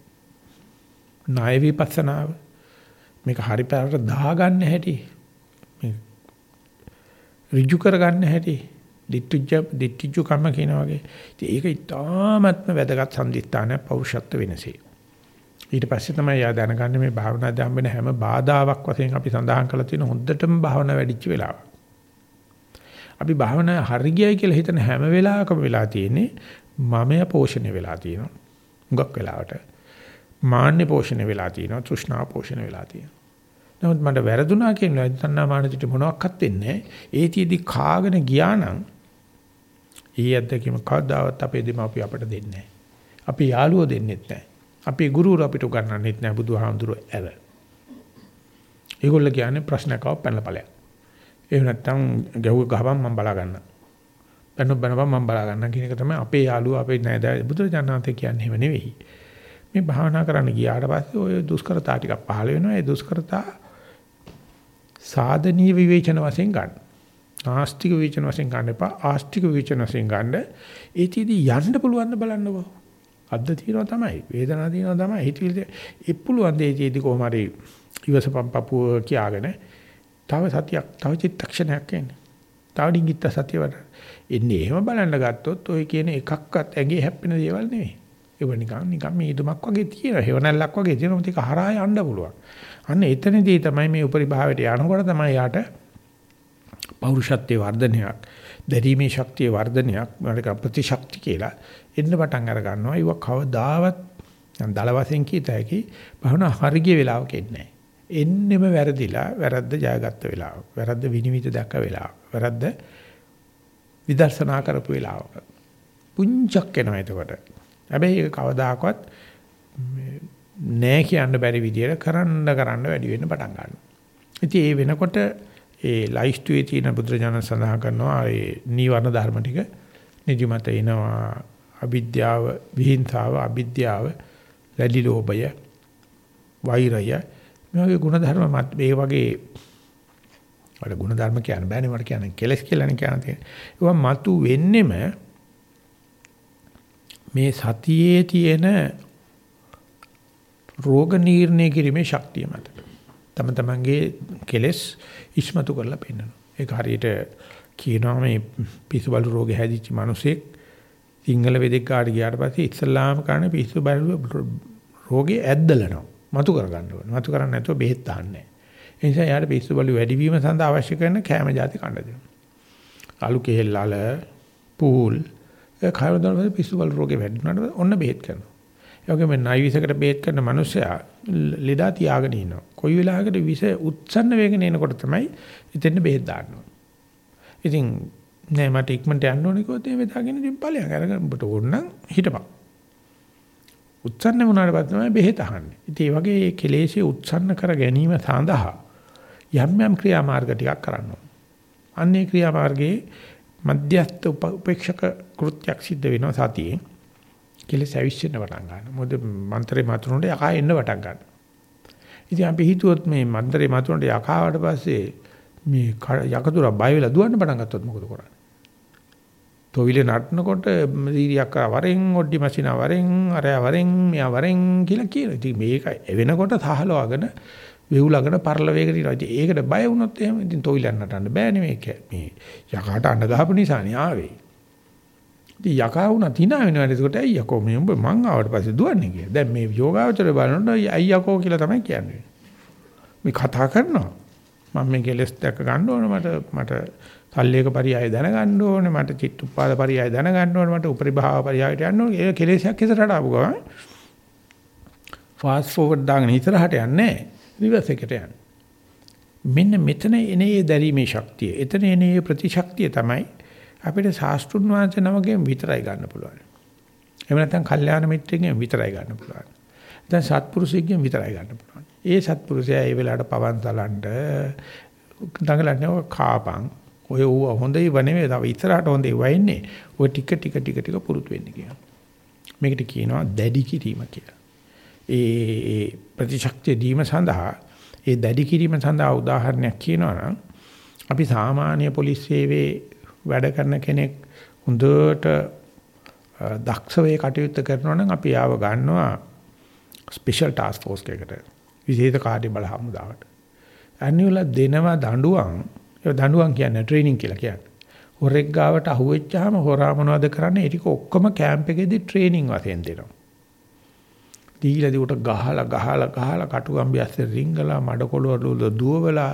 ණය විපස්සනාව මේක හරි පැරට දාගන්න හැටි මේ ඍජු කරගන්න හැටි දිට්ඨිජ දිට්ඨිජු කම කියන වගේ ඉතින් ඒක ඉතාමත්ම වැදගත් සම්දිස්ථානයක් පෞරුෂත්ව වෙනසේ ඊට පස්සේ තමයි යා දැනගන්නේ මේ භාවනාදී හම්බෙන හැම බාධාවක් වශයෙන් අපි සඳහන් කරලා තියෙන හොඳටම භාවනා වැඩිච්ච වෙලාව. අපි භාවනා හරි ගියයි කියලා හිතන හැම වෙලාවකම වෙලා තියෙන්නේ මමය පෝෂණය වෙලා තියෙනවා. හුඟක් වෙලාවට. මාන්නේ පෝෂණය වෙලා තියෙනවා, තෘෂ්ණා පෝෂණය වෙලා තියෙනවා. නමුත් මට වැරදුනා කියන තණ්හා මානසිට මොනවත් වෙන්නේ ඒතියේදී කාගෙන ගියා නම් ඊ අධ්‍යක්ෂම කවදාවත් අපේ දෙමාපිය අපට දෙන්නේ නැහැ. අපි යාළුවෝ දෙන්නෙත් නැහැ. අපේ ගුරුවරු අපිට උගන්වන්නෙත් නෑ බුදුහාමුදුරුවෝ ඇර. ඒගොල්ලෝ කියන්නේ ප්‍රශ්නයක් ආව පැනලා ඵලයක්. එහෙම නැත්නම් ගැහුව ගහපන් මම බලා ගන්න. පැනු බනපන් මම බලා ගන්න කියන එක තමයි අපේ යාළුවා අපේ නෑද බුදුරජාණන්තේ කියන්නේ එහෙම නෙවෙයි. මේ භාවනා කරන්න ගියාට පස්සේ ওই දුෂ්කරතා ටිකක් පහළ වෙනවා. ඒ දුෂ්කරතා සාධනීය විවේචන වශයෙන් ගන්න. ආස්තික විවේචන වශයෙන් ගන්න එපා. ආස්තික විවේචන වශයෙන් ගන්න. ඒතිදී යන්න පුළුවන් ද බලන්නකෝ. අද්ද තියෙනවා තමයි. වේදනාව තියෙනවා තමයි. හිතවිලි ඒ පුළුවන් දෙයේදී කොහොම හරි ඉවසපම් පපුව කියාගෙන තව සතියක් තව චිත්තක්ෂණයක් එන්නේ. තව ඩිංගිත්ත සතිය වඩ. එන්නේ එහෙම බලන්න ගත්තොත් ඔය කියන එකක්වත් ඇඟේ හැප්පෙන දේවල් නෙවෙයි. ඒක නිකන් නිකන් මීදුමක් වගේ තියෙනවා. හේවණල්ලක් වගේ තියෙනවා. ඒක හරහා යන්න පුළුවන්. අන්න එතනදී තමයි මේ උපරිභාවයට යනකොට තමයි යාට පෞරුෂත්වයේ වර්ධනයක්, දැරීමේ ශක්තියේ වර්ධනයක්, මරක ප්‍රතිශක්ති කියලා එන්න පටන් අර ගන්නවා. ඒක කවදාවත් දල වශයෙන් කීත හැකි භවනා හරිය වෙලාවක එන්නේ නැහැ. එන්නෙම වැරදිලා වැරද්ද ජයගත්ත වෙලාව. වැරද්ද විනිවිද දැක්ක වෙලාව. වැරද්ද විදර්ශනා කරපු වෙලාවක. පුංචක් එනවා එතකොට. හැබැයි ඒක කවදාකවත් නෑ කියන්න බැරි විදියට කරන්න කරන්න වැඩි වෙන්න පටන් ගන්නවා. ඉතින් ඒ වෙනකොට ඒ ලයිස්තුවේ තියෙන බුදුරජාණන් සඳහන් කරනවා ඒ නීවරණ ධර්ම ටික නිදිමත එනවා අවිද්‍යාව විහිංසාව අවිද්‍යාව ලැබි ලෝභය වෛරය මේ වගේ ಗುಣධර්ම මේ වගේ වල ಗುಣධර්ම කියන්න බෑනේ මට කියන්නේ කෙලස් කියලානේ කියන්න තියෙන්නේ. ඒවා මතු වෙන්නෙම මේ සතියේ තියෙන රෝග නිర్ణය කිරීමේ ශක්තිය මත. තම තමන්ගේ කෙලෙස් ඉස්මතු කරලා පෙන්නනවා. ඒක හරියට කියනවා මේ පිස්සුබලු රෝගේ හැදිච්ච මිනිසෙක් සිංහල වෙදෙක් කාට ගියාට පස්සේ ඉස්ලාම කරන්නේ පිස්සුබලු රෝගේ ඇද්දලනවා. මතු කරගන්න ඕනේ. මතු කරන්නේ නැතුව බෙහෙත් දාන්නේ නැහැ. ඒ නිසා යාට පිස්සුබලු වැඩිවීම සඳහා අවශ්‍ය කරන කැම જાති කන්න දෙනවා. අලු කෙහෙල් අල පූල් කයවදන පිස්සුබලු රෝගේ වැඩි වුණාට ඔන්න බෙහෙත් කරනවා. ඒ වගේම නයිවිසකට බෙහෙත් කරන මිනිස්සයා ලෙඩා තියාගෙන ඉන්නවා. කොයි වෙලාවකට විස උත්සන්න වේගන එනකොට තමයි ඉතින් බෙහෙත් දාන්න ඕනේ. ඉතින් නෑ මට ඉක්මනට යන්න ඕනේ කිව්වොත් මේ වෙදාගෙන ඉතින් ඵලයක් අරගෙන ඔබට ඕන නම් හිටපන්. උත්සන්න වුණාට පස්සේ තමයි බෙහෙත අහන්නේ. ඉතින් ඒ වගේ මේ කෙලෙස්ේ උත්සන්න කර ගැනීම සඳහා යම් යම් ක්‍රියාමාර්ග ටිකක් කරන්න ඕන. අන්නේ ක්‍රියාමාර්ගයේ මධ්‍යස්ථ උපේක්ෂක කෘත්‍යයක් සිද්ධ වෙනවා සතියේ. කෙලෙස් ඇවිස්සෙන්න පටන් ගන්නවා. මොකද මන්ත්‍රේ මතුනට යකා එන්න පටන් ගන්නවා. ඉතින් අපි හිතුවොත් මේ මන්ත්‍රේ මතුනට යකාවට පස්සේ මේ යකතුරා බය වෙලා දුවන්න පටන් ගත්තොත් මොකද කරන්නේ? තොවිලේ නටනකොට දීරියක් වරෙන් ඔඩ්ඩි මැෂිනා වරෙන් අරය වරෙන් මෙයා වරෙන් කියලා කියනවා. ඉතින් මේක එවෙනකොට සහලවගෙන වෙවුලගෙන පරල වේගට ඉනවා. ඉතින් ඒකට බය වුණොත් එහෙම ඉතින් තොවිලෙන් නටන්න බෑනේ මේක. මේ යකාට අඬ ගහපු නිසානේ ආවේ. ඉතින් යකා වුණා තිනා වෙනවා. ඒකට ඇයි යකෝ මේ උඹ මං ආවට පස්සේ දුවන්නේ කියලා. දැන් මේ යෝගාවචර බලනකොට අයි යකෝ කියලා තමයි කියන්නේ. මේ කතා කරනවා. මම මේ කෙලස් දැක ගන්න ඕන මට මට සල්ලේක පරියාය දැනගන්න ඕනේ මට චිත්තුප්පාද පරියාය දැනගන්න ඕනේ මට උපරිභාව පරියායට යන්න ඕනේ ඒ කෙලෙසයක් ඉස්සරහට ආපු ගමන් ෆාස්ට් ෆෝවර්ඩ් දාගෙන ඉස්සරහට යන්නේ රිවර්ස් එකට යන්නේ මෙන්න මෙතන එනේ දැරීමේ ශක්තිය එතන එනේ ප්‍රතිශක්තිය තමයි අපිට ශාස්ත්‍රුන් වහන්සේ නමගෙන් විතරයි ගන්න පුළුවන් එහෙම නැත්නම් කල්යාණ මිත්‍රෙන්ගෙන් විතරයි ගන්න පුළුවන් දැන් සත්පුරුෂයෙක්ගෙන් විතරයි ගන්න පුළුවන් ඒ සත්පුරුෂයා ඒ වෙලාවට පවන් තලන්න දඟලන්නේ කාපං ඔය ඌ හොඳයි වනෙමෙයි තව ඉස්සරහට හොඳයි වයින්නේ. ඔය ටික ටික ටික ටික පුරුදු වෙන්න කියනවා. මේකට කියනවා දැඩි කිරීම කියලා. ඒ ප්‍රතිශක්තිය දීම සඳහා ඒ දැඩි කිරීම සඳහා උදාහරණයක් කියනවා නම් අපි සාමාන්‍ය පොලිස් සේවයේ වැඩ කරන කෙනෙක් හොඳට දක්ෂ වේ කටයුත්ත කරනවා නම් අපි ආව ගන්නවා ස්පෙෂල් ටාස්ක් ෆෝස් එකකට විශේෂ කාර්ය බල හමුදාවට. අනිවල දෙනවා දඬුවම් ඒ දඬුවම් කියන්නේ ට්‍රේනින් කියලා කියන්නේ. හොරෙක් ගාවට අහුවෙච්චාම හොරා මොනවද කරන්නේ? ඒක ඔක්කොම කැම්ප් එකේදී ට්‍රේනින් වශයෙන් දෙනවා. දීලා දිවට ගහලා ගහලා ගහලා කටුගම්බි ඇස්සේ රිංගලා මඩකොළවල දුවවලා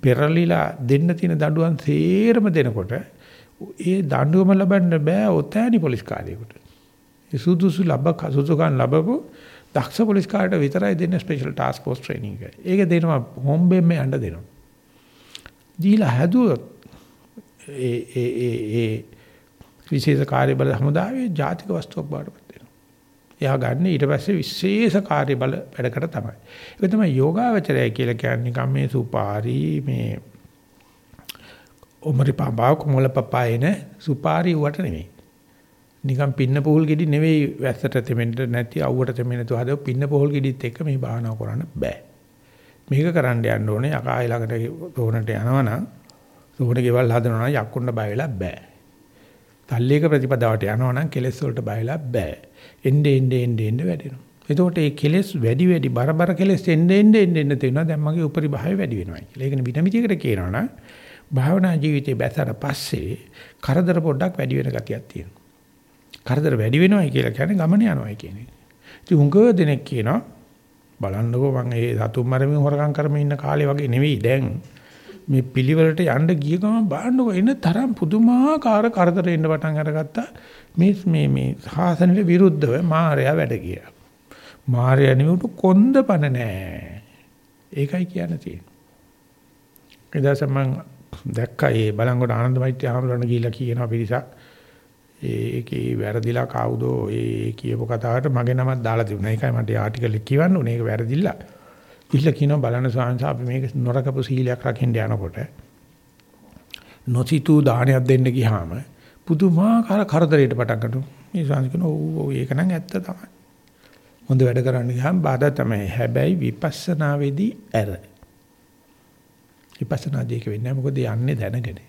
පෙරලිලා දෙන්න තියෙන දඬුවම් සේරම දෙනකොට ඒ දඬුවම ලබන්න බෑ ඔතෑනි පොලිස් කාර්යයකට. ඒ සුදුසු ලබ සුදුසුකම් ලැබපු දක්ෂ පොලිස් කාර්යයට විතරයි දෙන්න ස්පෙෂල් ටාස්ක් ෆෝස් ට්‍රේනින් එක. ඒක දෙනවා හොම්බෙන් යන්න දෙනවා. දීලා හැදුවොත් ඒ ඒ ඒ ඒ විශේෂ කාර්යබල හමුදාවේ ජාතික වස්තුවක් බාටපත් වෙනවා. එයා ගන්න ඊට පස්සේ විශේෂ කාර්යබල වැඩකට තමයි. ඒක තමයි යෝගාවචරය කියලා කියන්නේ නිකම් මේ සුපාරි මේ ඔමරි පාබා කොමල පපායන සුපාරි වට නෙමෙයි. නිකම් පින්න පොහල් ගෙඩි නෙවෙයි වැස්සට තෙමෙන්න නැති අවුවට තෙමෙන්න තු හදව පින්න පොහල් ගෙඩිත් එක්ක මේ භාවනාව කරන්න බෑ. මේක කරන්න යන්න ඕනේ යකායි ළඟට තෝරනට යනවනම් තෝරන ගෙවල් හදනවා නම් යක්කුන්න බය වෙලා බෑ. තල්ලේක ප්‍රතිපදාවට යනවනම් කෙලස් වලට බය වෙලා බෑ. එන්නේ එන්නේ එන්නේ එන්නේ වැඩෙනවා. එතකොට මේ කෙලස් වැඩි වැඩි බරබර කෙලස් එන්නේ එන්නේ එන්නේ තේනවා දැන් මගේ උපරි භාවය වැඩි වෙනවා කියලා. ඒකනේ විනමිතියකට කියනවනම් භාවනා ජීවිතේ බැසට පස්සේ කරදර පොඩ්ඩක් වැඩි වෙන ගතියක් තියෙනවා. කරදර වැඩි වෙනවයි කියලා කියන්නේ ගමන යනවායි කියන එක. ඉතින් උංගව දෙනෙක් කියනවා බලන්නකෝ මම ඒ සතුම් මරමින් හොරකම් කරමින් ඉන්න කාලේ වගේ නෙවෙයි දැන් මේ පිළිවෙලට යන්න ගිය ගමන් බලන්නකෝ එන තරම් පුදුමාකාර කරදර එන්න පටන් අරගත්තා මේ මේ මේ සාසනෙට විරුද්ධව මායя වැඩ ගියා. මායя නෙවෙයි කොන්ද පන නෑ. ඒකයි කියන්න තියෙන්නේ. එදාස මම දැක්කා ඒ බලංගොඩ ආනන්දමෛත්‍රී ආමරණ ගිහිල්ලා කියනවා පිරිසක් ඒකේ වැරදිලා කවුද ඒ කියපු කතාවට මගේ නමක් දාලා තිබුණා. ඒකයි මට ආටිකල් එක කියවන්න උනේ. ඒක වැරදිලා. ඉල්ල කියනවා බලන්න සාංශ අපි මේක නොරකපු සීලයක් රකින්න යනකොට නොසිතූ දානයක් දෙන්න ගියාම පුදුමාකාර කරදරයකට පටන් ගන්නවා. මේ සාංශ කියනවා ඔව් ඒක නම් ඇත්ත තමයි. හොඳ වැඩ කරන්න ගියාම බාධා තමයි. හැබැයි විපස්සනා වෙදී ඇර. විපස්සනා දෙයක වෙන්නේ මොකද යන්නේ දැනගෙන.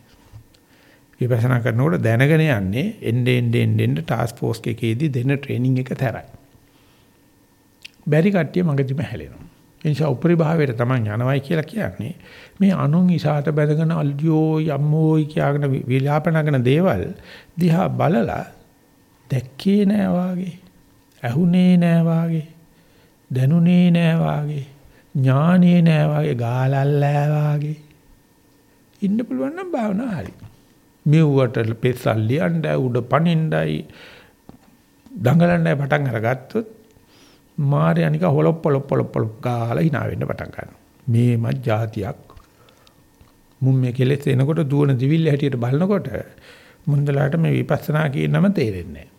විපස්සනා කරනකොට දැනගෙන යන්නේ එන්නේ එන්නේ එන්නේ ටාස්ක් ෆෝස් එකේදී දෙන ට්‍රේනින් එක තරයි. බැරි කට්ටිය මගදීම හැලෙනවා. ඒ නිසා උපරිභාවයට තමයි යනවයි කියලා කියන්නේ මේ අනුන් ඉසాత බැඳගෙන අල්ජෝ යම්මෝයි කියාගෙන විලාපනගෙන දේවල් දිහා බලලා දැක්කේ නෑ වාගේ ඇහුනේ නෑ වාගේ දැනුනේ නෑ වාගේ ඥානේ නෑ වාගේ ගාලල්ලා වාගේ. ඉන්න පුළුවන් නම් භාවනාව හරි. මෙව්වට පෙස්සල් ලියන්නයි උඩ පනින්නයි දඟලන්නයි පටන් අරගත්තොත් මාර්යා නික හොලොප් පොලොප් පොලොප් පොලොප් ගාලා hina වෙන්න පටන් ගන්නවා. මේමත් જાතියක්. මුන් මේ කෙලෙස් එනකොට දුවන දිවිල්ල හැටියට බලනකොට මුන්දලාට මේ විපස්සනා කියන නම තේරෙන්නේ නැහැ.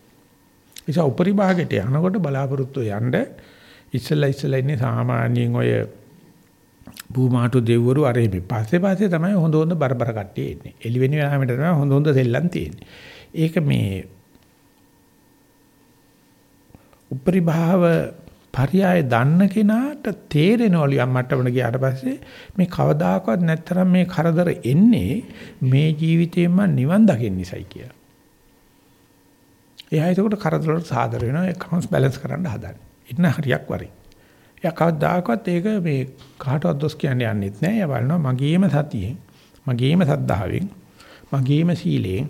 ඒ නිසා උපරිභාගයට යනකොට බලාපොරොත්තු යන්න ඉස්සලා ඉස්සලා ඉන්නේ සාමාන්‍යයෙන් ඔය භූමාටු දෙව්වරු අර මේ පස්සේ පස්සේ තමයි හොඳ හොඳ බරබර කට්ටිය එන්නේ. එළිවෙන වෙලාවෙට තමයි හොඳ හොඳ සෙල්ලම් තියෙන්නේ. ඒක මේ උපරිභාව පරියාය දන්න කෙනාට තේරෙනවලු යම් මට්ටමකට ගියාට පස්සේ මේ කවදාකවත් නැත්තරම් මේ කරදර එන්නේ මේ ජීවිතේම නිවන් දකින්න නිසායි කියලා. එයා ඒකට කරදර වලට සාදර වෙනවා ඒකමස් බැලන්ස් කරන්න හදන්නේ. ඉන්න හරියක් වරි. එයා කවදාකවත් ඒක මේ කාටවත් දොස් කියන්නේ යන්නෙත් නෑ. එයා බලනවා මගේම සතියෙන්, මගේම සද්ධාවෙන්, මගේම සීලයෙන්,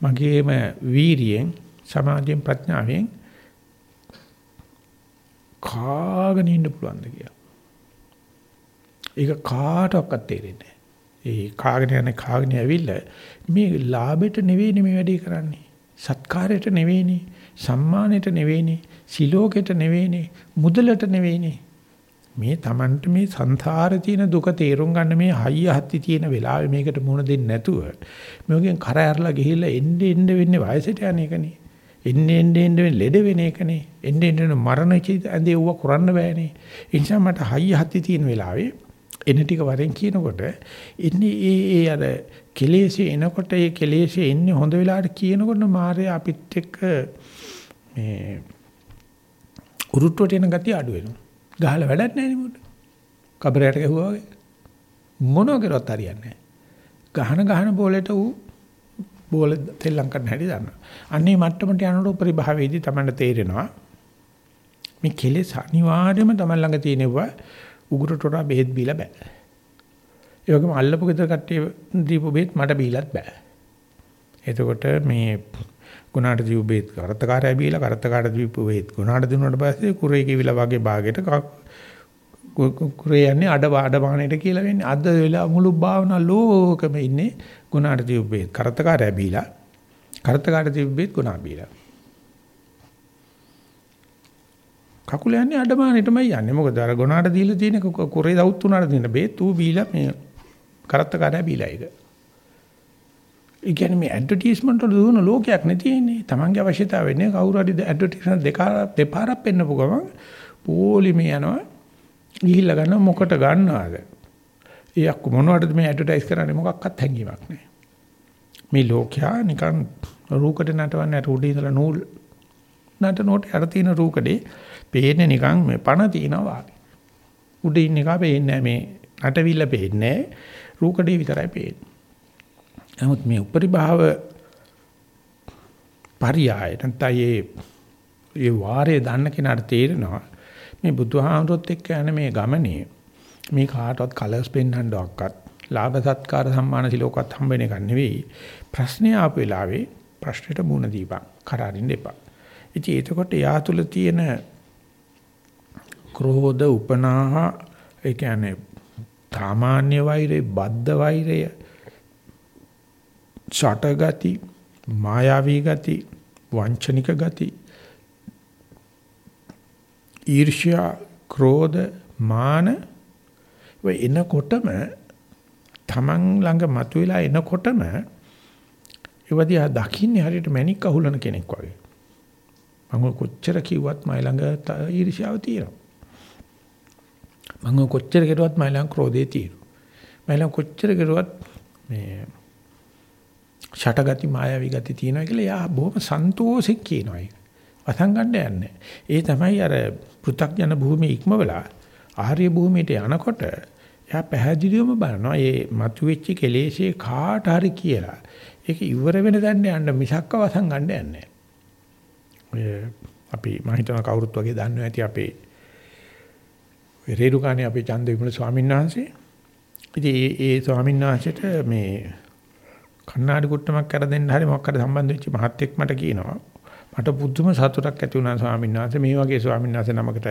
මගේම වීරියෙන්, සමාධියෙන් ප්‍රඥාවෙන් කාගෙන ඉන්න පුළුවන්ද කියලා. ඒක කාටවත් තේරෙන්නේ ඒ කාගෙන යන කාගෙන ඇවිල්ලා මේ ලාභෙට නෙවෙයිනේ මේ වැඩේ කරන්නේ. සත්කාරයට නෙවෙයිනේ, සම්මානෙට නෙවෙයිනේ, සිලෝකෙට නෙවෙයිනේ, මුදලට නෙවෙයිනේ. මේ Tamanට මේ සංසාරේ තියෙන දුක තේරුම් ගන්න මේ හයිය හත්ති තියෙන වෙලාවේ මේකට මුහුණ දෙන්නේ නැතුව මේකෙන් කර ඇරලා ගිහිල්ලා එන්න එන්න වෙන්නේ වයසට යන එකනේ. එන්නේ එන්නේ එන්නේ ලෙඩ වෙන එකනේ. එන්නේ එන්නේ මරණ චිත ඇඳේ ඌව කරන්න බෑනේ. ඒ නිසා මට හයිය හති තියෙන වෙලාවේ එන ටික වරෙන් කියනකොට ඉන්නේ ඒ ඒ අර කෙලෙසේ එනකොට ඒ කෙලෙසේ එන්නේ හොඳ වෙලාවට කියනකොට මාරේ අපිත් එක්ක මේ උරුට්ටුවට එන ගතිය අඩු වෙනවා. ගහලා වැඩක් නැහැ නේ කබරයට ගැහුවා වගේ. මොනවා කරවත් හරියන්නේ නැහැ. ගහන ගහන බෝලෙට ඌ බෝල තෙල්ලම් කරන්න හැටි දන්නවා. අන්නේ මට්ටමට යනකොට පරිභාවයේදී තමයි තේරෙනවා. මේ කෙලෙස් අනිවාර්යයෙන්ම තමයි ළඟ තියෙනවා උගුරට වඩා බෙහෙත් බීලා බෑ. ඒ වගේම අල්ලපු ගෙදර කට්ටිය දීපු බෙහෙත් මට බීලත් බෑ. එතකොට මේ ගුණාට දීපු බෙහෙත් කරත්තකාරය බීලා කරත්තකාරට දීපු බෙහෙත් ගුණාට දුන්නාට පස්සේ කුරේ කිවිලා වගේ භාගයට කුරේ යන්නේ අඩ අඩ බාහනේට කියලා වෙන්නේ. අද වෙලා මුළු භාවනා ලෝකෙම ඉන්නේ ගුණාට තිබ්බේ කරත්තකාරය බීලා කරත්තකාරට තිබ්බේ ගුණා බීලා කකුල යන්නේ අඩමානෙටමයි යන්නේ මොකද අර ගුණාට දීලා තියෙන කුරේ දවුත් උනාට දෙන බේත් ඌ බීලා මේ කරත්තකාරය බීලා ඒක ඒ කියන්නේ මේ ඇඩ්වර්ටයිස්මන්ට් වල දුවන ලෝකයක් නේ තියෙන්නේ. Tamange අවශ්‍යතාව වෙන්නේ කවුරු හරි ඇඩ්වර්ටයිස්මන්ට් දෙක දෙපාරක් පෙන්නපු ගමන් පොලිමේ යනවා. ගිහිල්ලා ගන්න මොකට ගන්නවද? ඒ අක්ක මොනවටද මේ ඇඩ්වර්ටයිස් කරන්නේ මොකක්වත් හැංගීමක් නැහැ. මේ ලෝකයා නිකන් රූකඩ නටවන්නේ රූඩේ ඉඳලා නූල් නටනෝට යට තියෙන රූකඩේ පේන්නේ නිකන් මේ පණ තියනවා වගේ. උඩ ඉන්න එක පේන්නේ මේ නටවිල්ල පේන්නේ රූකඩේ විතරයි පේන්නේ. නමුත් මේ උපරිභාව පරියාය නැත්නම් ඒ ඒ වාරේ දන්න කෙනාට තේරෙනවා මේ බුදුහාමුදුරුවොත් එක්ක යන මේ ගමනේ මේ කාටවත් කලර්ස් පෙන්වන්නවක්වත් ලාභ සත්කාර සම්මාන සිලෝකත් හම්බ වෙන එක නෙවෙයි ප්‍රශ්නේ ආපු වෙලාවේ ප්‍රශ්නෙට මුණ දීපන්. කරාරින්න එපා. ඉතින් එතකොට යා තුල තියෙන ක්‍රෝධ උපනාහ ඒ කියන්නේ සාමාන්‍ය වෛරය, බද්ධ වෛරය, ඡටගති, මායාවී ගති, වංචනික ගති, ඊර්ෂ්‍යා, ක්‍රෝධ, මාන ඔය එනකොටම තමන් ළඟ මතුවලා එනකොටම ඒවදී ආ දකින්නේ හරියට මැණික් අහුලන කෙනෙක් වගේ. මම කොච්චර කිව්වත් මයි ළඟ ඊර්ෂ්‍යාව තියෙනවා. මම කොච්චර කෙරුවත් මයි ළඟ ක්‍රෝධය තියෙනවා. මයි ළඟ කොච්චර කෙරුවත් මේ ෂටගති මායාවී ගති තියෙනවා කියලා යා බොහොම සන්තෝෂෙන් කියනවා ඒක. වසන් ගන්න යන්නේ. ඒ තමයි අර පෘථග්ජන භූමිය ඉක්මවලා ආර්ය භූමියට යනකොට එයා පැහැදිලිවම බලනවා මේ මතුවෙච්ච කෙලෙසේ කාට හරි කියලා. ඒක ඉවර වෙන දන්න යන්න මිසක්ක වසන් ගන්න යන්නේ ඔය අපි මම හිතනවා කවුරුත් වගේ දන්නවා ඇති අපේ රේරුකාණේ අපේ චන්ද විමල ස්වාමීන් වහන්සේ. ඉතින් ඒ ඒ ස්වාමීන් වහන්සේට මේ කන්නාඩි කුට්ටමක් කර දෙන්න හරි මොකක් හරි සම්බන්ධ වෙච්ච මහත්ෙක් මට කියනවා. මට පුදුම සතුටක් ඇති වුණා ස්වාමීන් වහන්සේ මේ වගේ ස්වාමීන් වහන්සේ නමකට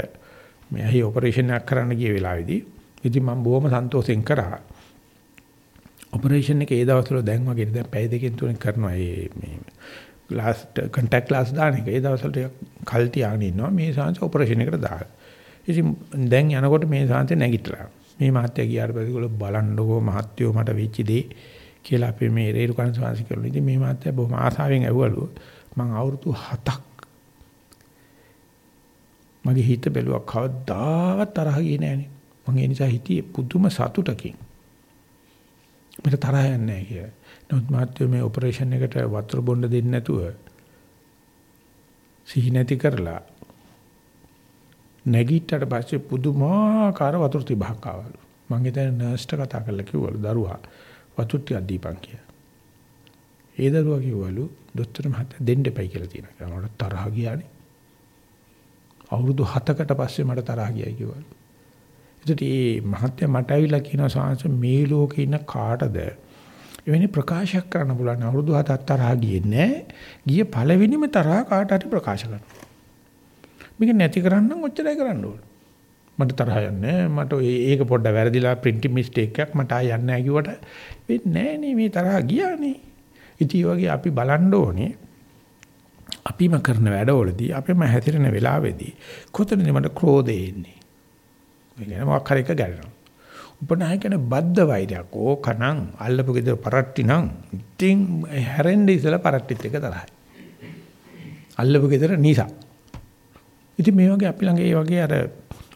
මේ ඇහි ඔපරේෂන් එකක් කරන්න ගිය වෙලාවේදී ඉතින් මම බොහොම සන්තෝෂෙන් කරා. ඔපරේෂන් එක ඒ දවස්වල දැන් වගේ දැන් පැය දෙකකින් තුනෙන් කරනවා මේ මේ ග්ලාස් කන්ටැක්ට් ග්ලාස් දාන එක. ඒ දවස්වල කල් තියාගෙන ඉන්නවා මේ සාංශ ඔපරේෂන් එකට දාලා. ඉතින් දැන් යනකොට මේ සාංශේ නැගිටලා. මේ මහත්තයා ගියාට පස්සේ ඒගොල්ලෝ බලන්නකෝ මහත්තයෝ මට වෙච්ච දේ කියලා අපි මේ රේරුකන් සාංශ කරලා. ඉතින් මේ මහත්තයා බොහොම ආසාවෙන් ඇහුවලු මම අවුරුදු 7ක් මගේ හිත බැලුවා කවදාවත් තරහ ගියේ නෑනේ. මම ඒ නිසා හිතියේ පුදුම සතුටකින්. මට තරහ යන්නේ නැහැ කියලා. නමුත් මාත්‍ය මේ ඔපරේෂන් එකට වතුර බොන්න දෙන්නේ නැතුව සිහි නැති කරලා නැගිට්ටට පස්සේ පුදුමාකාර වතුර තිබහක් ආවලු. මං හිතන්නේ නර්ස්ට කතා කරලා කිව්වලු දරුවා වතුර ටිකක් දීපන් කියලා. ඒ දරුවා කිව්වලු දොස්තර මහත්තයා දෙන්න එපයි කියලා තියෙනවා. මට තරහ ගියානේ. අවුරුදු 7කට පස්සේ මට තරහ ගියයි කිව්වලු. ඒකට මේ මහත්ය මට ඇවිල්ලා කියනවා සාංශ මේ ලෝකේ ඉන්න කාටද එවැනි ප්‍රකාශයක් කරන්න පුළුවන් අවුරුදු 7ක් තරහ ගියේ නැහැ. ගිය පළවෙනිම තරහ කාට හරි ප්‍රකාශ කරනවා. මේක නැති කරන්න ඔච්චරයි කරන්න ඕන. මට තරහ යන්නේ මට ඒක පොඩ්ඩ වැරදිලා printing mistake එකක් මට ආය යන්නේ නැහැ කිව්වට වෙන්නේ නැහැ මේ තරහ ගියානේ. ඉතින් වගේ අපි බලන්න ඕනේ අපිම කරන වැඩවලදී අපිම හැතිරෙන වෙලාවේදී කොතනද මට ක්‍රෝධය එන්නේ මේ කියන්නේ මොකක් හරි එක ගැලෙනවා. උපනායකන බද්ධ වෛරයක් ඕකනම් අල්ලපු ගෙදර පරට්ටි නම් ඉතින් හැරෙන්න ඉස්සලා පරට්ටිත් එක තරහයි. අල්ලපු ගෙදර නිසා. ඉතින් මේ වගේ අපි ළඟ ඒ වගේ අර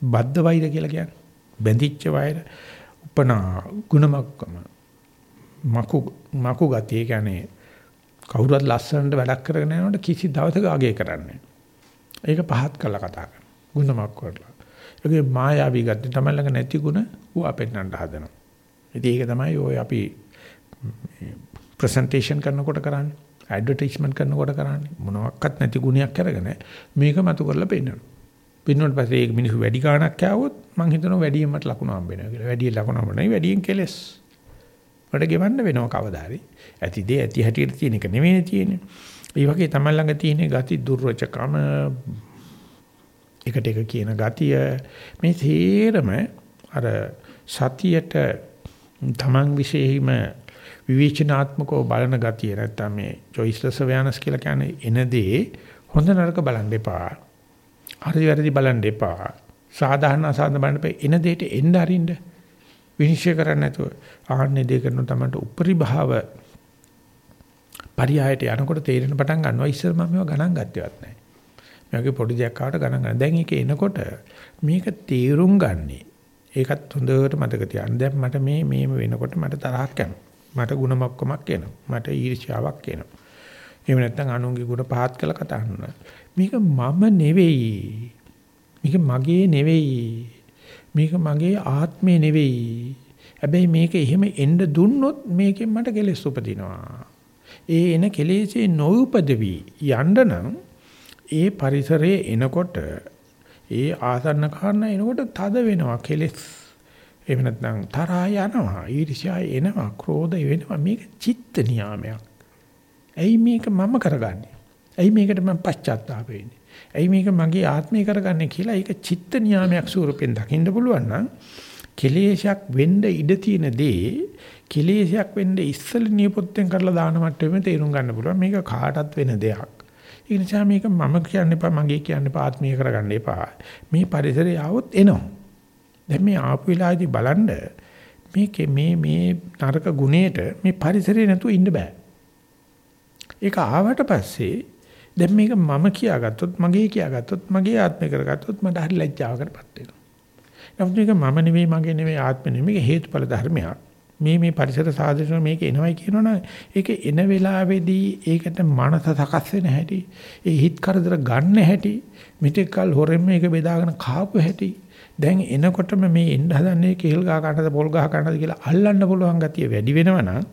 බද්ධ වෛර කියලා කියන්නේ බැඳිච්ච වෛර උපනා ගුණමක්කම මකු මකු ගතිය කියන්නේ කවුරුත් ලස්සනට වැඩක් කරගෙන යනකොට කිසි දවසක අගය කරන්නේ. ඒක පහත් කළා කතා කරනවා. ගුණමක් කරලා. ඒකේ මායාවී ගති තමයි ළඟ නැති ಗುಣ ඌ අපෙන්නට හදනවා. ඉතින් ඒක තමයි ඔය අපි ප්‍රසන්ටේෂන් කරනකොට කරන්නේ. ඇඩ්වර්ටයිස්මන්ට් කරනකොට කරන්නේ. මොනවත් නැති ගුණයක් අරගෙන මේක මතු කරලා පෙන්නනවා. පින්නුවට පස්සේ ඒක මිනිස්සු වැඩි ගාණක් ආවොත් මං හිතනවා වැඩියෙන් මට ලකුණු හම්බ වෙනවා කියලා. වැඩි ලකුණු හම්බ නැහැ වැඩියෙන් කෙලස්. මට ගෙවන්න වෙනවා කවදා හරි. ඇති දේ ඇති හැටියට තියෙන එක නෙවෙයි තියෙන්නේ. ඒ වගේ තමයි ළඟ තියෙන ගති දුර්වචකම එකට එක කියන ගතිය මේ තේරම අර සතියට තමන් විශේෂයෙන්ම විවේචනාත්මකව බලන ගතිය නැත්තම් මේ choiceless awareness කියලා කියන්නේ එනදී හොඳ නරක බලන්න එපා. හරි වැරදි බලන්න එපා. සාධාරණ අසාධාරණ බලන්න එපා. එන දෙයට එන්න අරින්න. විනිශ්චය කරන්න නැතුව ආන්නේ දෙය කරන තමයි උපරි භාව පරියායට යනකොට තේරෙන පටන් ගන්නවා ඉස්සර මම මේවා ගණන් ගත්තේවත් නැහැ. මේ වගේ පොඩි දෙයක් ආවට ගණන් ගන්න. දැන් ඒක එනකොට මේක තීරුම් ගන්නේ. ඒකත් හොඳට මතක තියාගන්න. දැන් මට මේ මේම වෙනකොට මට තරහක් යනවා. මට ಗುಣමක්කමක් එනවා. මට ඊර්ෂ්‍යාවක් එනවා. එහෙම නැත්නම් අනුන්ගේ ಗುಣ පහත් කළ කතා කරනවා. මේක මම නෙවෙයි. මේක මගේ නෙවෙයි. මේක මගේ ආත්මේ නෙවෙයි. හැබැයි මේක එහෙම එන්න දුන්නොත් මේකෙන් මට කෙලෙස් උපදිනවා. ඒ එන කෙලෙසේ නොඋපදවි යන්න නම් ඒ පරිසරයේ එනකොට ඒ ආසන්න කාරණා එනකොට තද වෙනවා කෙලෙස්. එහෙම නැත්නම් තරහා යනවා, ඊර්ෂ්‍යා එනවා, ක්‍රෝධය වෙනවා. මේක චිත්ත නියාමයක්. ඇයි මේක මම කරගන්නේ? ඇයි මේකට මම පශ්චාත්තාප වෙන්නේ? ඇයි මේක මගේ ආත්මය කරගන්නේ කියලා ඒක චිත්ත නියාමයක් ස්වරූපෙන් දකින්න පුළුවන් නම් කෙලේශයක් වෙන්න ඉඩ තියෙන දේ කෙලේශයක් වෙන්න ඉස්සල නියපොත්තෙන් කරලා දාන මට්ටමේ තේරුම් ගන්න පුළුවන් මේක කාටත් වෙන දෙයක්. ඒ නිසා මේක මම කියන්න එපා මගේ කියන්න එපා ආත්මීය කරගන්න එපා. මේ පරිසරය આવොත් එනවා. දැන් මේ ආපු වෙලාවේදී බලන්න මේකේ මේ මේ නරක ගුණේට මේ පරිසරේ නැතුව ඉන්න බෑ. ඒක ආවට පස්සේ දැන් මේක මම කියාගත්තොත් මගේ කියාගත්තොත් මගේ ආත්මය කරගත්තොත් මට හරි ලැජ්ජාවකටපත් වෙනවා. නමුත් මේක මම නෙවෙයි මගේ නෙවෙයි ආත්මෙ නෙවෙයි මේක හේතුඵල ධර්මයක්. මේ මේ පරිසර සාධන මේක එනවයි කියනවනම් ඒක එන වෙලාවේදී ඒකට මනස සකස් වෙන හැටි ඒ හිත කරදර ගන්න හැටි මෙතෙක් කල හොරෙන් මේක බෙදාගෙන කාපු හැටි දැන් එනකොටම මේ එන්න හදන්නේ කේල් ගහ ගන්නද පොල් ගහ ගන්නද කියලා අල්ලන්න පුළුවන් ගතිය වැඩි වෙනවනම්